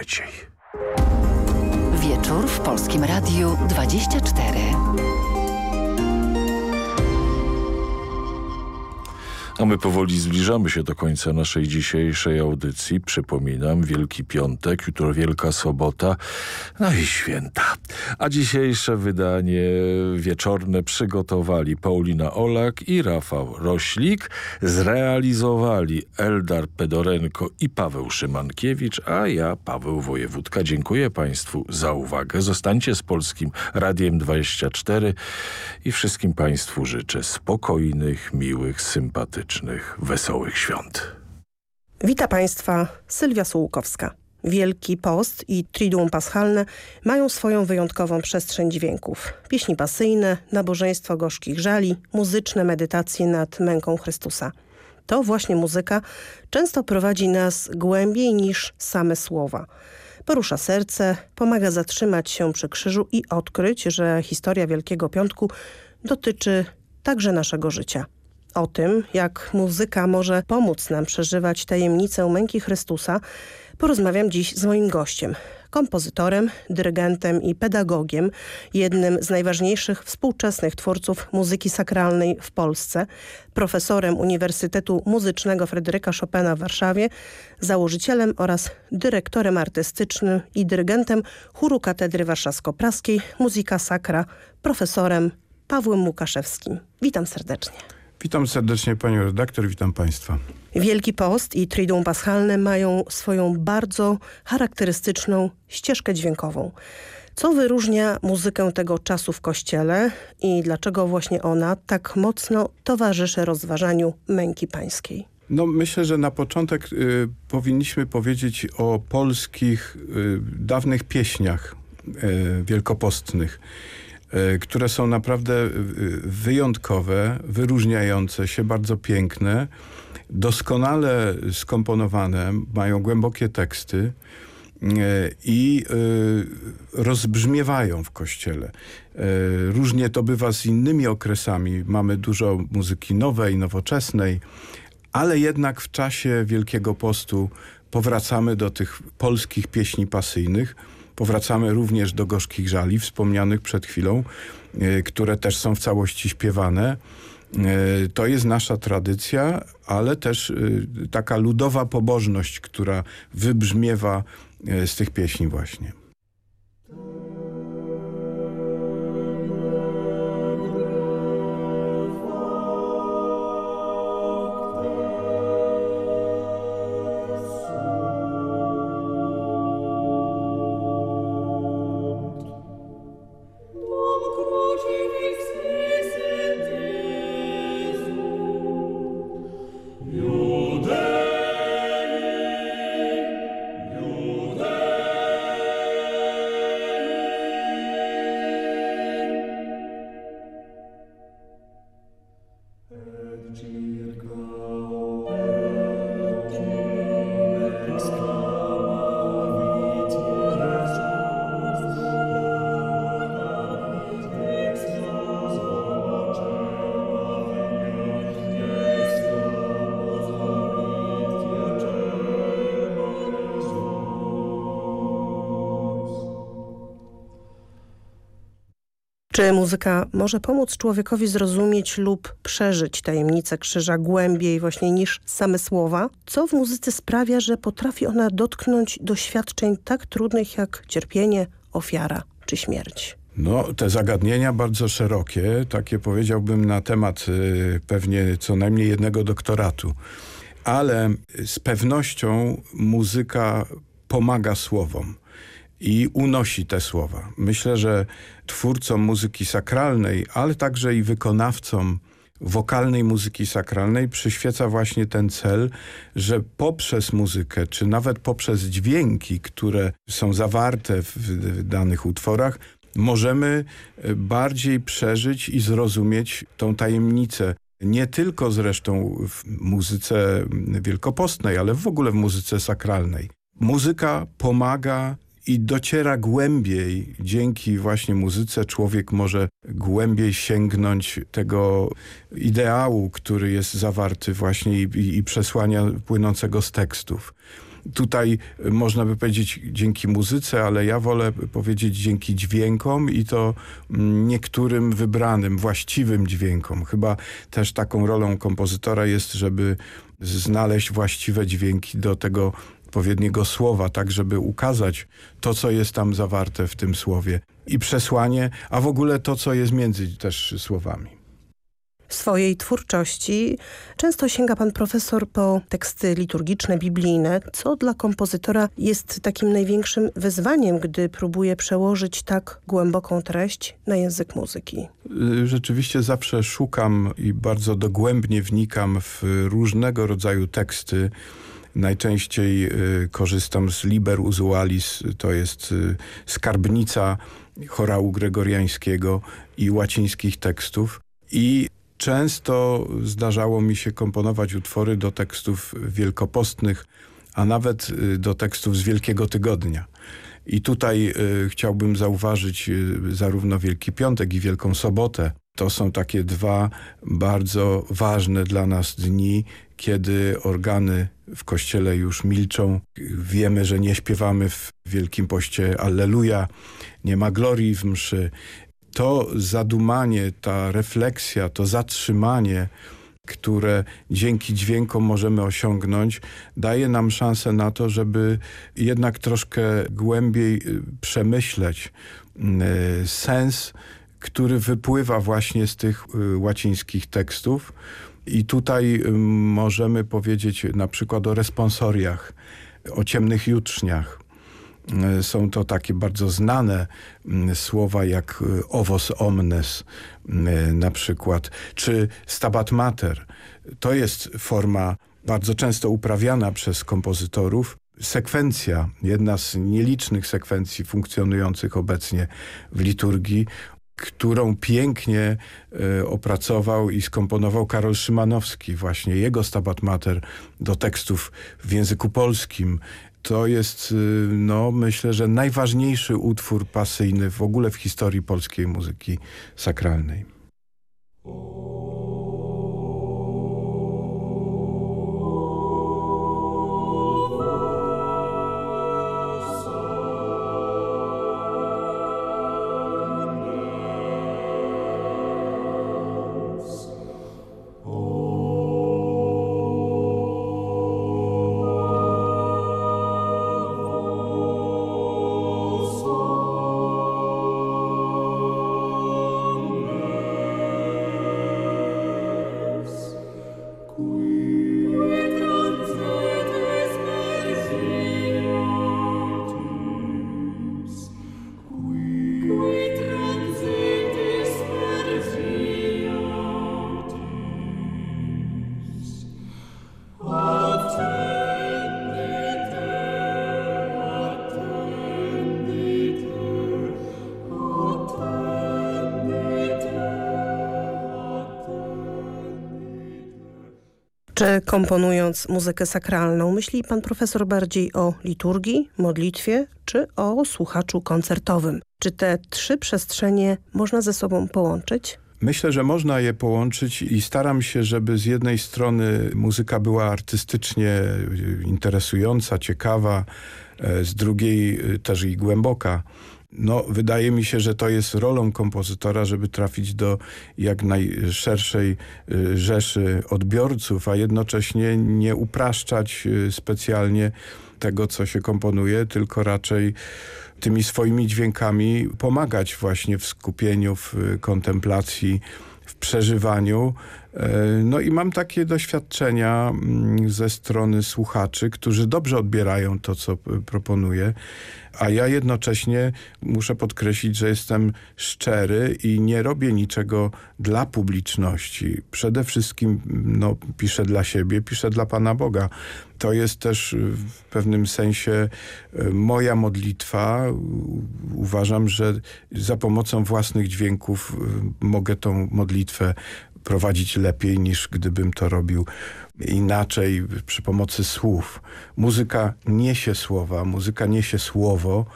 Wieczór w Polskim Radiu 24. A my powoli zbliżamy się do końca naszej dzisiejszej audycji. Przypominam, Wielki Piątek, jutro Wielka Sobota, no i święta. A dzisiejsze wydanie wieczorne przygotowali Paulina Olak i Rafał Roślik. Zrealizowali Eldar Pedorenko i Paweł Szymankiewicz, a ja, Paweł Wojewódka. Dziękuję Państwu za uwagę. Zostańcie z Polskim Radiem 24 i wszystkim Państwu życzę spokojnych, miłych, sympatycznych wesołych świąt. Wita Państwa Sylwia Sułkowska. Wielki Post i Triduum Paschalne mają swoją wyjątkową przestrzeń dźwięków. Pieśni pasyjne, nabożeństwo gorzkich żali, muzyczne medytacje nad męką Chrystusa. To właśnie muzyka często prowadzi nas głębiej niż same słowa. Porusza serce, pomaga zatrzymać się przy krzyżu i odkryć, że historia Wielkiego Piątku dotyczy także naszego życia. O tym, jak muzyka może pomóc nam przeżywać tajemnicę męki Chrystusa, porozmawiam dziś z moim gościem, kompozytorem, dyrygentem i pedagogiem, jednym z najważniejszych współczesnych twórców muzyki sakralnej w Polsce, profesorem Uniwersytetu Muzycznego Fryderyka Chopina w Warszawie, założycielem oraz dyrektorem artystycznym i dyrygentem chóru Katedry Warszawsko-Praskiej Muzyka Sakra, profesorem Pawłem Łukaszewskim. Witam serdecznie. Witam serdecznie panią redaktor, witam państwa. Wielki Post i Triduum Paschalne mają swoją bardzo charakterystyczną ścieżkę dźwiękową. Co wyróżnia muzykę tego czasu w kościele i dlaczego właśnie ona tak mocno towarzyszy rozważaniu męki pańskiej? No myślę, że na początek y, powinniśmy powiedzieć o polskich y, dawnych pieśniach y, wielkopostnych które są naprawdę wyjątkowe, wyróżniające się, bardzo piękne, doskonale skomponowane, mają głębokie teksty i rozbrzmiewają w kościele. Różnie to bywa z innymi okresami. Mamy dużo muzyki nowej, nowoczesnej, ale jednak w czasie Wielkiego Postu powracamy do tych polskich pieśni pasyjnych, Powracamy również do Gorzkich Żali, wspomnianych przed chwilą, e, które też są w całości śpiewane. E, to jest nasza tradycja, ale też e, taka ludowa pobożność, która wybrzmiewa z tych pieśni właśnie. Muzyka może pomóc człowiekowi zrozumieć lub przeżyć tajemnicę krzyża głębiej właśnie niż same słowa? Co w muzyce sprawia, że potrafi ona dotknąć doświadczeń tak trudnych jak cierpienie, ofiara, czy śmierć? No, te zagadnienia bardzo szerokie, takie powiedziałbym na temat y, pewnie co najmniej jednego doktoratu. Ale z pewnością muzyka pomaga słowom i unosi te słowa. Myślę, że twórcom muzyki sakralnej, ale także i wykonawcom wokalnej muzyki sakralnej przyświeca właśnie ten cel, że poprzez muzykę, czy nawet poprzez dźwięki, które są zawarte w danych utworach, możemy bardziej przeżyć i zrozumieć tą tajemnicę. Nie tylko zresztą w muzyce wielkopostnej, ale w ogóle w muzyce sakralnej. Muzyka pomaga i dociera głębiej. Dzięki właśnie muzyce człowiek może głębiej sięgnąć tego ideału, który jest zawarty właśnie i, i przesłania płynącego z tekstów. Tutaj można by powiedzieć dzięki muzyce, ale ja wolę powiedzieć dzięki dźwiękom i to niektórym wybranym, właściwym dźwiękom. Chyba też taką rolą kompozytora jest, żeby znaleźć właściwe dźwięki do tego odpowiedniego słowa, tak żeby ukazać to, co jest tam zawarte w tym słowie i przesłanie, a w ogóle to, co jest między też słowami. W swojej twórczości często sięga pan profesor po teksty liturgiczne, biblijne, co dla kompozytora jest takim największym wyzwaniem, gdy próbuje przełożyć tak głęboką treść na język muzyki. Rzeczywiście zawsze szukam i bardzo dogłębnie wnikam w różnego rodzaju teksty, Najczęściej y, korzystam z Liber Usualis, to jest y, skarbnica chorału gregoriańskiego i łacińskich tekstów. I często zdarzało mi się komponować utwory do tekstów wielkopostnych, a nawet y, do tekstów z Wielkiego Tygodnia. I tutaj y, chciałbym zauważyć y, zarówno Wielki Piątek i Wielką Sobotę. To są takie dwa bardzo ważne dla nas dni, kiedy organy w kościele już milczą. Wiemy, że nie śpiewamy w Wielkim Poście Alleluja, nie ma glorii w mszy. To zadumanie, ta refleksja, to zatrzymanie, które dzięki dźwiękom możemy osiągnąć, daje nam szansę na to, żeby jednak troszkę głębiej y, przemyśleć y, sens, który wypływa właśnie z tych y, łacińskich tekstów. I tutaj możemy powiedzieć na przykład o responsoriach, o ciemnych jutrzniach. Są to takie bardzo znane słowa jak ovos omnes na przykład, czy stabat mater. To jest forma bardzo często uprawiana przez kompozytorów. Sekwencja, jedna z nielicznych sekwencji funkcjonujących obecnie w liturgii, którą pięknie y, opracował i skomponował Karol Szymanowski, właśnie jego Stabat Mater do tekstów w języku polskim. To jest, y, no myślę, że najważniejszy utwór pasyjny w ogóle w historii polskiej muzyki sakralnej. Czy komponując muzykę sakralną, myśli pan profesor bardziej o liturgii, modlitwie, czy o słuchaczu koncertowym? Czy te trzy przestrzenie można ze sobą połączyć? Myślę, że można je połączyć i staram się, żeby z jednej strony muzyka była artystycznie interesująca, ciekawa, e, z drugiej e, też i głęboka. No, wydaje mi się, że to jest rolą kompozytora, żeby trafić do jak najszerszej y, rzeszy odbiorców, a jednocześnie nie upraszczać y, specjalnie tego, co się komponuje, tylko raczej tymi swoimi dźwiękami pomagać właśnie w skupieniu, w kontemplacji, w przeżywaniu. No i mam takie doświadczenia mm, ze strony słuchaczy, którzy dobrze odbierają to, co proponuję, a ja jednocześnie muszę podkreślić, że jestem szczery i nie robię niczego dla publiczności. Przede wszystkim no, piszę dla siebie, piszę dla Pana Boga. To jest też w pewnym sensie moja modlitwa. Uważam, że za pomocą własnych dźwięków mogę tą modlitwę prowadzić lepiej niż gdybym to robił inaczej przy pomocy słów. Muzyka niesie słowa, muzyka niesie słowo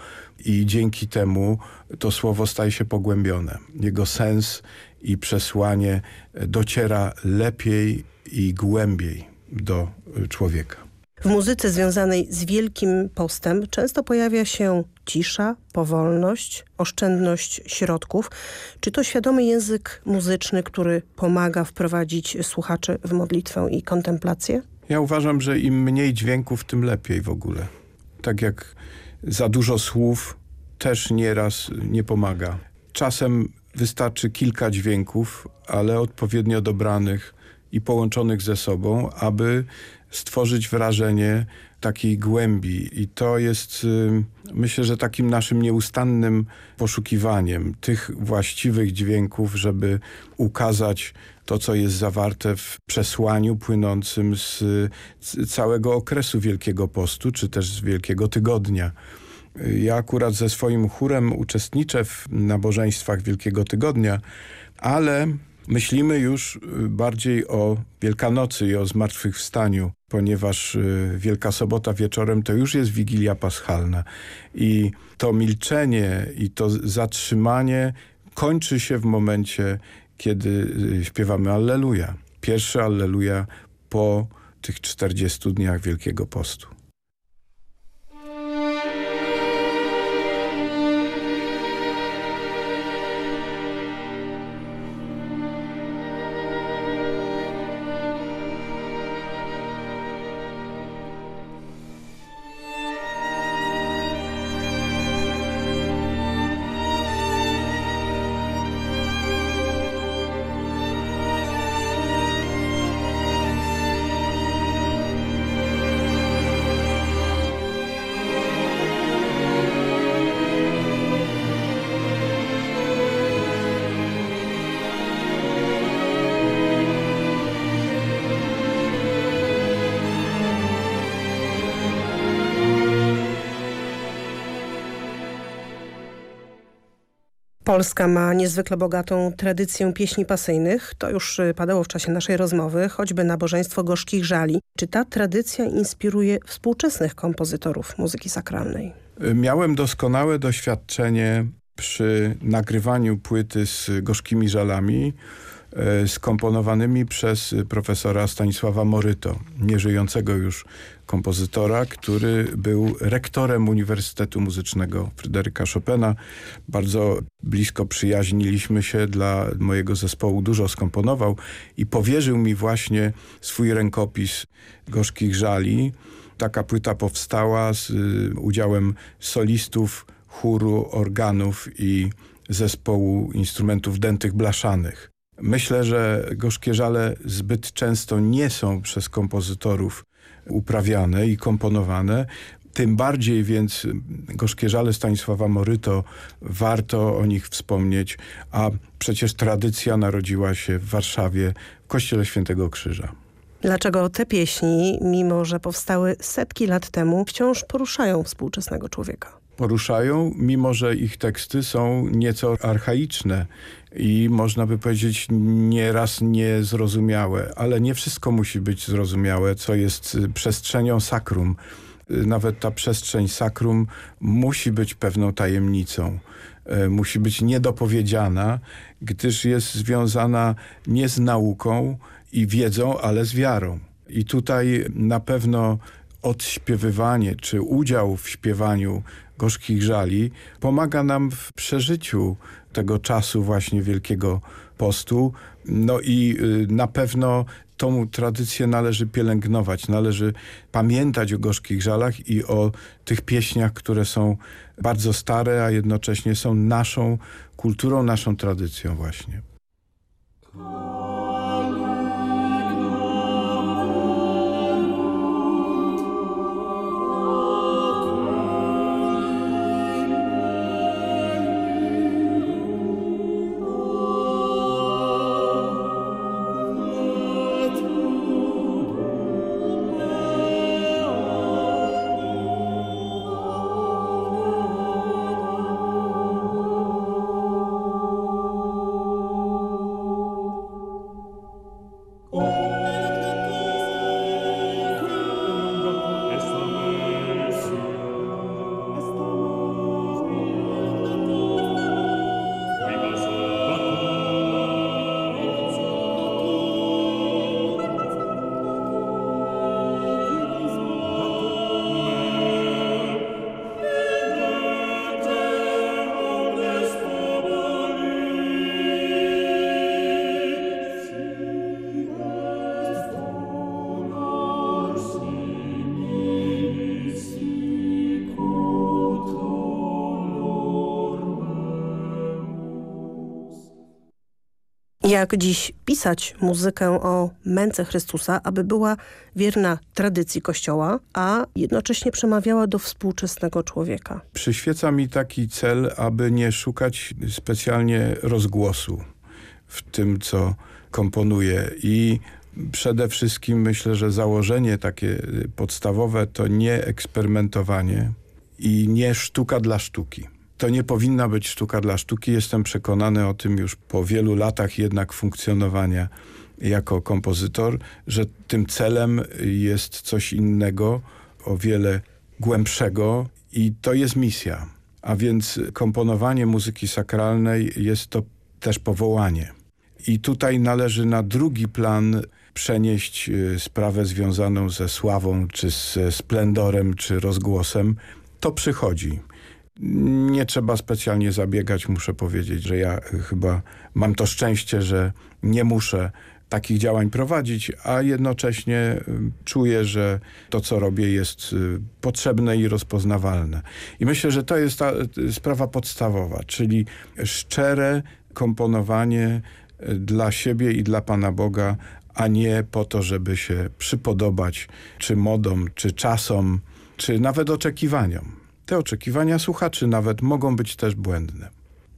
i dzięki temu to słowo staje się pogłębione. Jego sens i przesłanie dociera lepiej i głębiej do człowieka. W muzyce związanej z Wielkim Postem często pojawia się cisza, powolność, oszczędność środków. Czy to świadomy język muzyczny, który pomaga wprowadzić słuchaczy w modlitwę i kontemplację? Ja uważam, że im mniej dźwięków, tym lepiej w ogóle. Tak jak za dużo słów też nieraz nie pomaga. Czasem wystarczy kilka dźwięków, ale odpowiednio dobranych i połączonych ze sobą, aby stworzyć wrażenie takiej głębi i to jest myślę, że takim naszym nieustannym poszukiwaniem tych właściwych dźwięków, żeby ukazać to, co jest zawarte w przesłaniu płynącym z, z całego okresu Wielkiego Postu, czy też z Wielkiego Tygodnia. Ja akurat ze swoim chórem uczestniczę w nabożeństwach Wielkiego Tygodnia, ale myślimy już bardziej o Wielkanocy i o Zmartwychwstaniu, ponieważ Wielka Sobota wieczorem to już jest Wigilia Paschalna i to milczenie i to zatrzymanie kończy się w momencie, kiedy śpiewamy Alleluja. Pierwszy Alleluja po tych 40 dniach Wielkiego Postu. Polska ma niezwykle bogatą tradycję pieśni pasyjnych. To już padało w czasie naszej rozmowy, choćby nabożeństwo gorzkich żali. Czy ta tradycja inspiruje współczesnych kompozytorów muzyki sakralnej? Miałem doskonałe doświadczenie przy nagrywaniu płyty z gorzkimi żalami skomponowanymi przez profesora Stanisława Moryto, nieżyjącego już kompozytora, który był rektorem Uniwersytetu Muzycznego Fryderyka Chopina. Bardzo blisko przyjaźniliśmy się dla mojego zespołu, dużo skomponował i powierzył mi właśnie swój rękopis Gorzkich Żali. Taka płyta powstała z udziałem solistów, chóru, organów i zespołu instrumentów dętych blaszanych. Myślę, że gorzkie żale zbyt często nie są przez kompozytorów uprawiane i komponowane. Tym bardziej więc gorzkie żale Stanisława Moryto, warto o nich wspomnieć, a przecież tradycja narodziła się w Warszawie w Kościele Świętego Krzyża. Dlaczego te pieśni, mimo że powstały setki lat temu, wciąż poruszają współczesnego człowieka? Poruszają, mimo że ich teksty są nieco archaiczne i można by powiedzieć nieraz niezrozumiałe, ale nie wszystko musi być zrozumiałe, co jest przestrzenią sakrum. Nawet ta przestrzeń sakrum musi być pewną tajemnicą. Musi być niedopowiedziana, gdyż jest związana nie z nauką i wiedzą, ale z wiarą. I tutaj na pewno odśpiewywanie czy udział w śpiewaniu gorzkich żali pomaga nam w przeżyciu tego czasu właśnie Wielkiego Postu. No i na pewno tą tradycję należy pielęgnować, należy pamiętać o gorzkich żalach i o tych pieśniach, które są bardzo stare, a jednocześnie są naszą kulturą, naszą tradycją właśnie. Jak dziś pisać muzykę o męce Chrystusa, aby była wierna tradycji Kościoła, a jednocześnie przemawiała do współczesnego człowieka? Przyświeca mi taki cel, aby nie szukać specjalnie rozgłosu w tym, co komponuję i przede wszystkim myślę, że założenie takie podstawowe to nie eksperymentowanie i nie sztuka dla sztuki. To nie powinna być sztuka dla sztuki. Jestem przekonany o tym już po wielu latach jednak funkcjonowania jako kompozytor, że tym celem jest coś innego, o wiele głębszego i to jest misja. A więc komponowanie muzyki sakralnej jest to też powołanie. I tutaj należy na drugi plan przenieść y, sprawę związaną ze sławą, czy ze splendorem, czy rozgłosem. To przychodzi. Nie trzeba specjalnie zabiegać, muszę powiedzieć, że ja chyba mam to szczęście, że nie muszę takich działań prowadzić, a jednocześnie czuję, że to, co robię jest y, potrzebne i rozpoznawalne. I myślę, że to jest ta y, sprawa podstawowa, czyli szczere komponowanie y, dla siebie i dla Pana Boga, a nie po to, żeby się przypodobać czy modom, czy czasom, czy nawet oczekiwaniom. Te oczekiwania słuchaczy nawet mogą być też błędne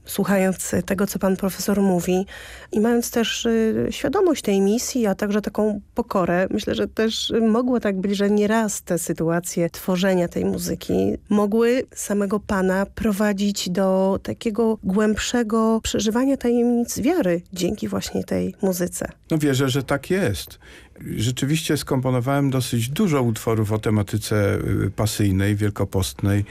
słuchając tego, co pan profesor mówi i mając też y, świadomość tej misji, a także taką pokorę, myślę, że też mogło tak być, że nieraz te sytuacje tworzenia tej muzyki mogły samego pana prowadzić do takiego głębszego przeżywania tajemnic wiary dzięki właśnie tej muzyce. No wierzę, że tak jest. Rzeczywiście skomponowałem dosyć dużo utworów o tematyce y, pasyjnej, wielkopostnej,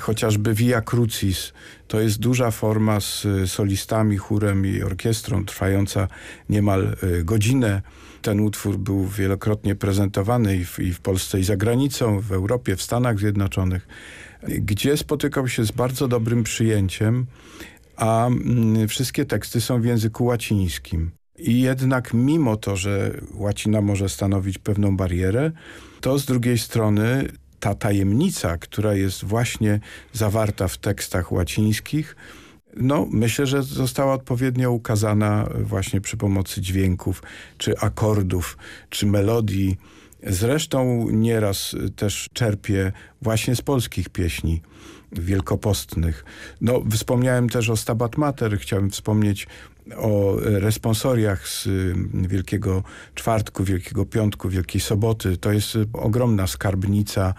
chociażby Via Crucis. To jest duża forma z solistami, chórem i orkiestrą, trwająca niemal y, godzinę. Ten utwór był wielokrotnie prezentowany i w, i w Polsce i za granicą, w Europie, w Stanach Zjednoczonych, gdzie spotykał się z bardzo dobrym przyjęciem, a mm, wszystkie teksty są w języku łacińskim. I jednak mimo to, że łacina może stanowić pewną barierę, to z drugiej strony ta tajemnica, która jest właśnie zawarta w tekstach łacińskich, no, myślę, że została odpowiednio ukazana właśnie przy pomocy dźwięków, czy akordów, czy melodii. Zresztą nieraz też czerpię właśnie z polskich pieśni wielkopostnych. No, wspomniałem też o Stabat Mater, chciałem wspomnieć o responsoriach z Wielkiego Czwartku, Wielkiego Piątku, Wielkiej Soboty. To jest ogromna skarbnica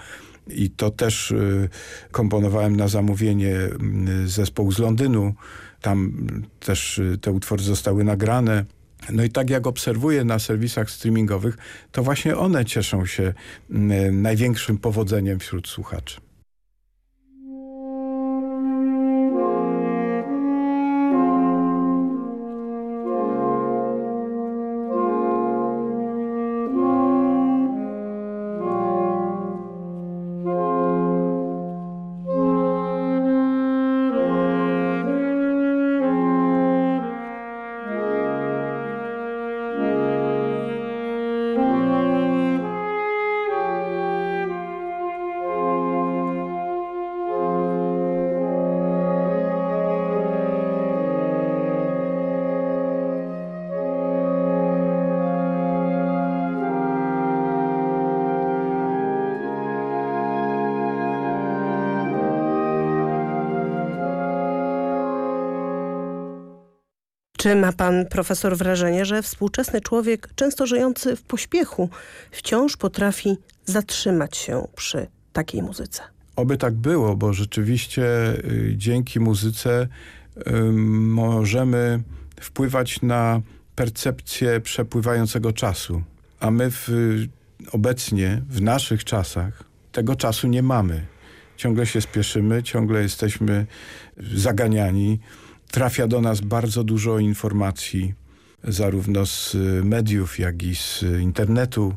i to też y, komponowałem na zamówienie zespołu z Londynu. Tam też y, te utwory zostały nagrane. No i tak jak obserwuję na serwisach streamingowych, to właśnie one cieszą się największym powodzeniem wśród słuchaczy. Czy ma pan profesor wrażenie, że współczesny człowiek, często żyjący w pośpiechu, wciąż potrafi zatrzymać się przy takiej muzyce? Oby tak było, bo rzeczywiście y, dzięki muzyce y, możemy wpływać na percepcję przepływającego czasu. A my w, obecnie, w naszych czasach, tego czasu nie mamy. Ciągle się spieszymy, ciągle jesteśmy zaganiani. Trafia do nas bardzo dużo informacji, zarówno z mediów, jak i z internetu.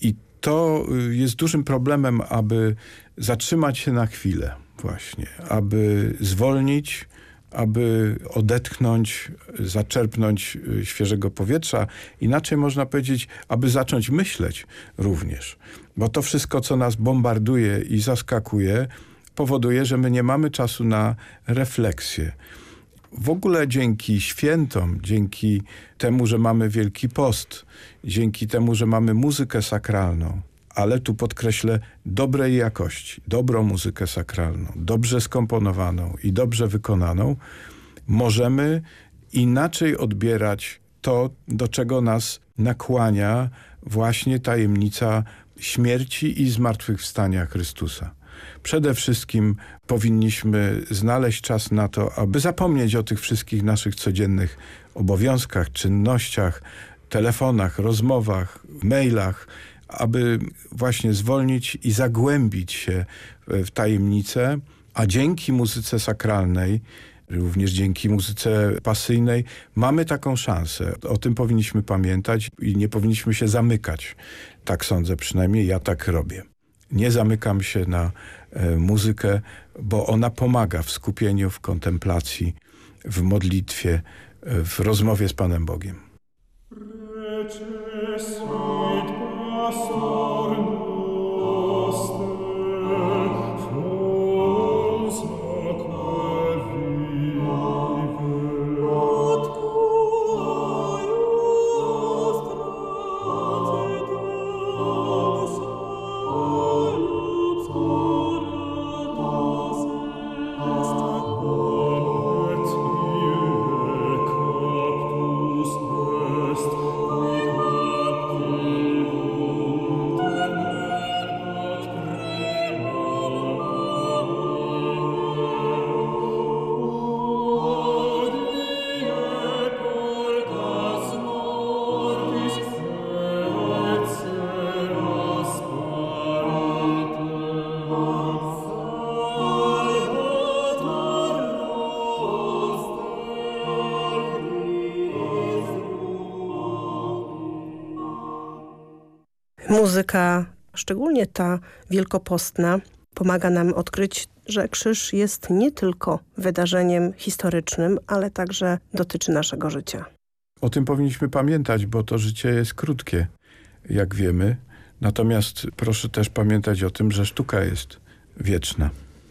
I to jest dużym problemem, aby zatrzymać się na chwilę właśnie, aby zwolnić, aby odetchnąć, zaczerpnąć świeżego powietrza. Inaczej można powiedzieć, aby zacząć myśleć również. Bo to wszystko, co nas bombarduje i zaskakuje, powoduje, że my nie mamy czasu na refleksję. W ogóle dzięki świętom, dzięki temu, że mamy Wielki Post, dzięki temu, że mamy muzykę sakralną, ale tu podkreślę dobrej jakości, dobrą muzykę sakralną, dobrze skomponowaną i dobrze wykonaną, możemy inaczej odbierać to, do czego nas nakłania właśnie tajemnica śmierci i zmartwychwstania Chrystusa. Przede wszystkim powinniśmy znaleźć czas na to, aby zapomnieć o tych wszystkich naszych codziennych obowiązkach, czynnościach, telefonach, rozmowach, mailach, aby właśnie zwolnić i zagłębić się w tajemnicę, a dzięki muzyce sakralnej, również dzięki muzyce pasyjnej, mamy taką szansę. O tym powinniśmy pamiętać i nie powinniśmy się zamykać. Tak sądzę przynajmniej, ja tak robię. Nie zamykam się na e, muzykę, bo ona pomaga w skupieniu, w kontemplacji, w modlitwie, e, w rozmowie z Panem Bogiem. Muzyka, szczególnie ta wielkopostna, pomaga nam odkryć, że krzyż jest nie tylko wydarzeniem historycznym, ale także dotyczy naszego życia. O tym powinniśmy pamiętać, bo to życie jest krótkie, jak wiemy. Natomiast proszę też pamiętać o tym, że sztuka jest wieczna.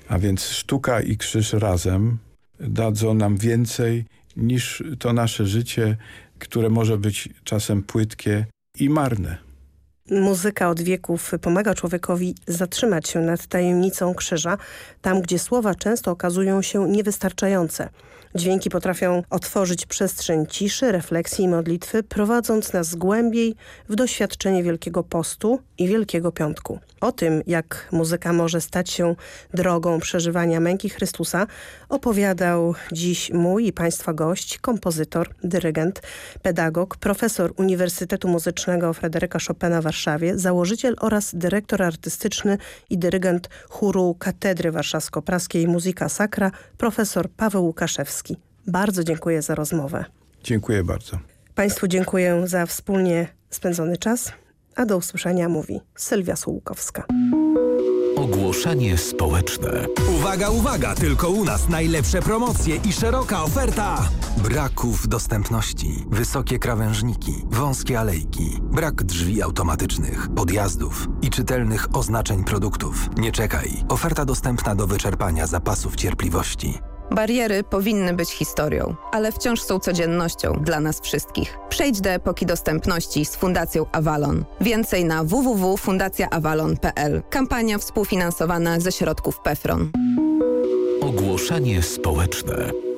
A więc sztuka i krzyż razem dadzą nam więcej niż to nasze życie, które może być czasem płytkie i marne. Muzyka od wieków pomaga człowiekowi zatrzymać się nad tajemnicą krzyża, tam gdzie słowa często okazują się niewystarczające. Dźwięki potrafią otworzyć przestrzeń ciszy, refleksji i modlitwy, prowadząc nas głębiej w doświadczenie Wielkiego Postu i Wielkiego Piątku. O tym, jak muzyka może stać się drogą przeżywania męki Chrystusa, opowiadał dziś mój i Państwa gość, kompozytor, dyrygent, pedagog, profesor Uniwersytetu Muzycznego Fryderyka Chopina w Warszawie, założyciel oraz dyrektor artystyczny i dyrygent chóru Katedry Warszawsko-Praskiej Muzyka Sacra, profesor Paweł Łukaszewski. Bardzo dziękuję za rozmowę. Dziękuję bardzo. Państwu dziękuję za wspólnie spędzony czas, a do usłyszenia mówi Sylwia Sułkowska. Ogłoszenie społeczne. Uwaga, uwaga! Tylko u nas najlepsze promocje i szeroka oferta. Braków dostępności, wysokie krawężniki, wąskie alejki, brak drzwi automatycznych, podjazdów i czytelnych oznaczeń produktów. Nie czekaj. Oferta dostępna do wyczerpania zapasów cierpliwości. Bariery powinny być historią, ale wciąż są codziennością dla nas wszystkich. Przejdź do epoki dostępności z Fundacją Avalon. Więcej na www.fundacjaavalon.pl. Kampania współfinansowana ze środków PEFRON. Ogłoszenie społeczne.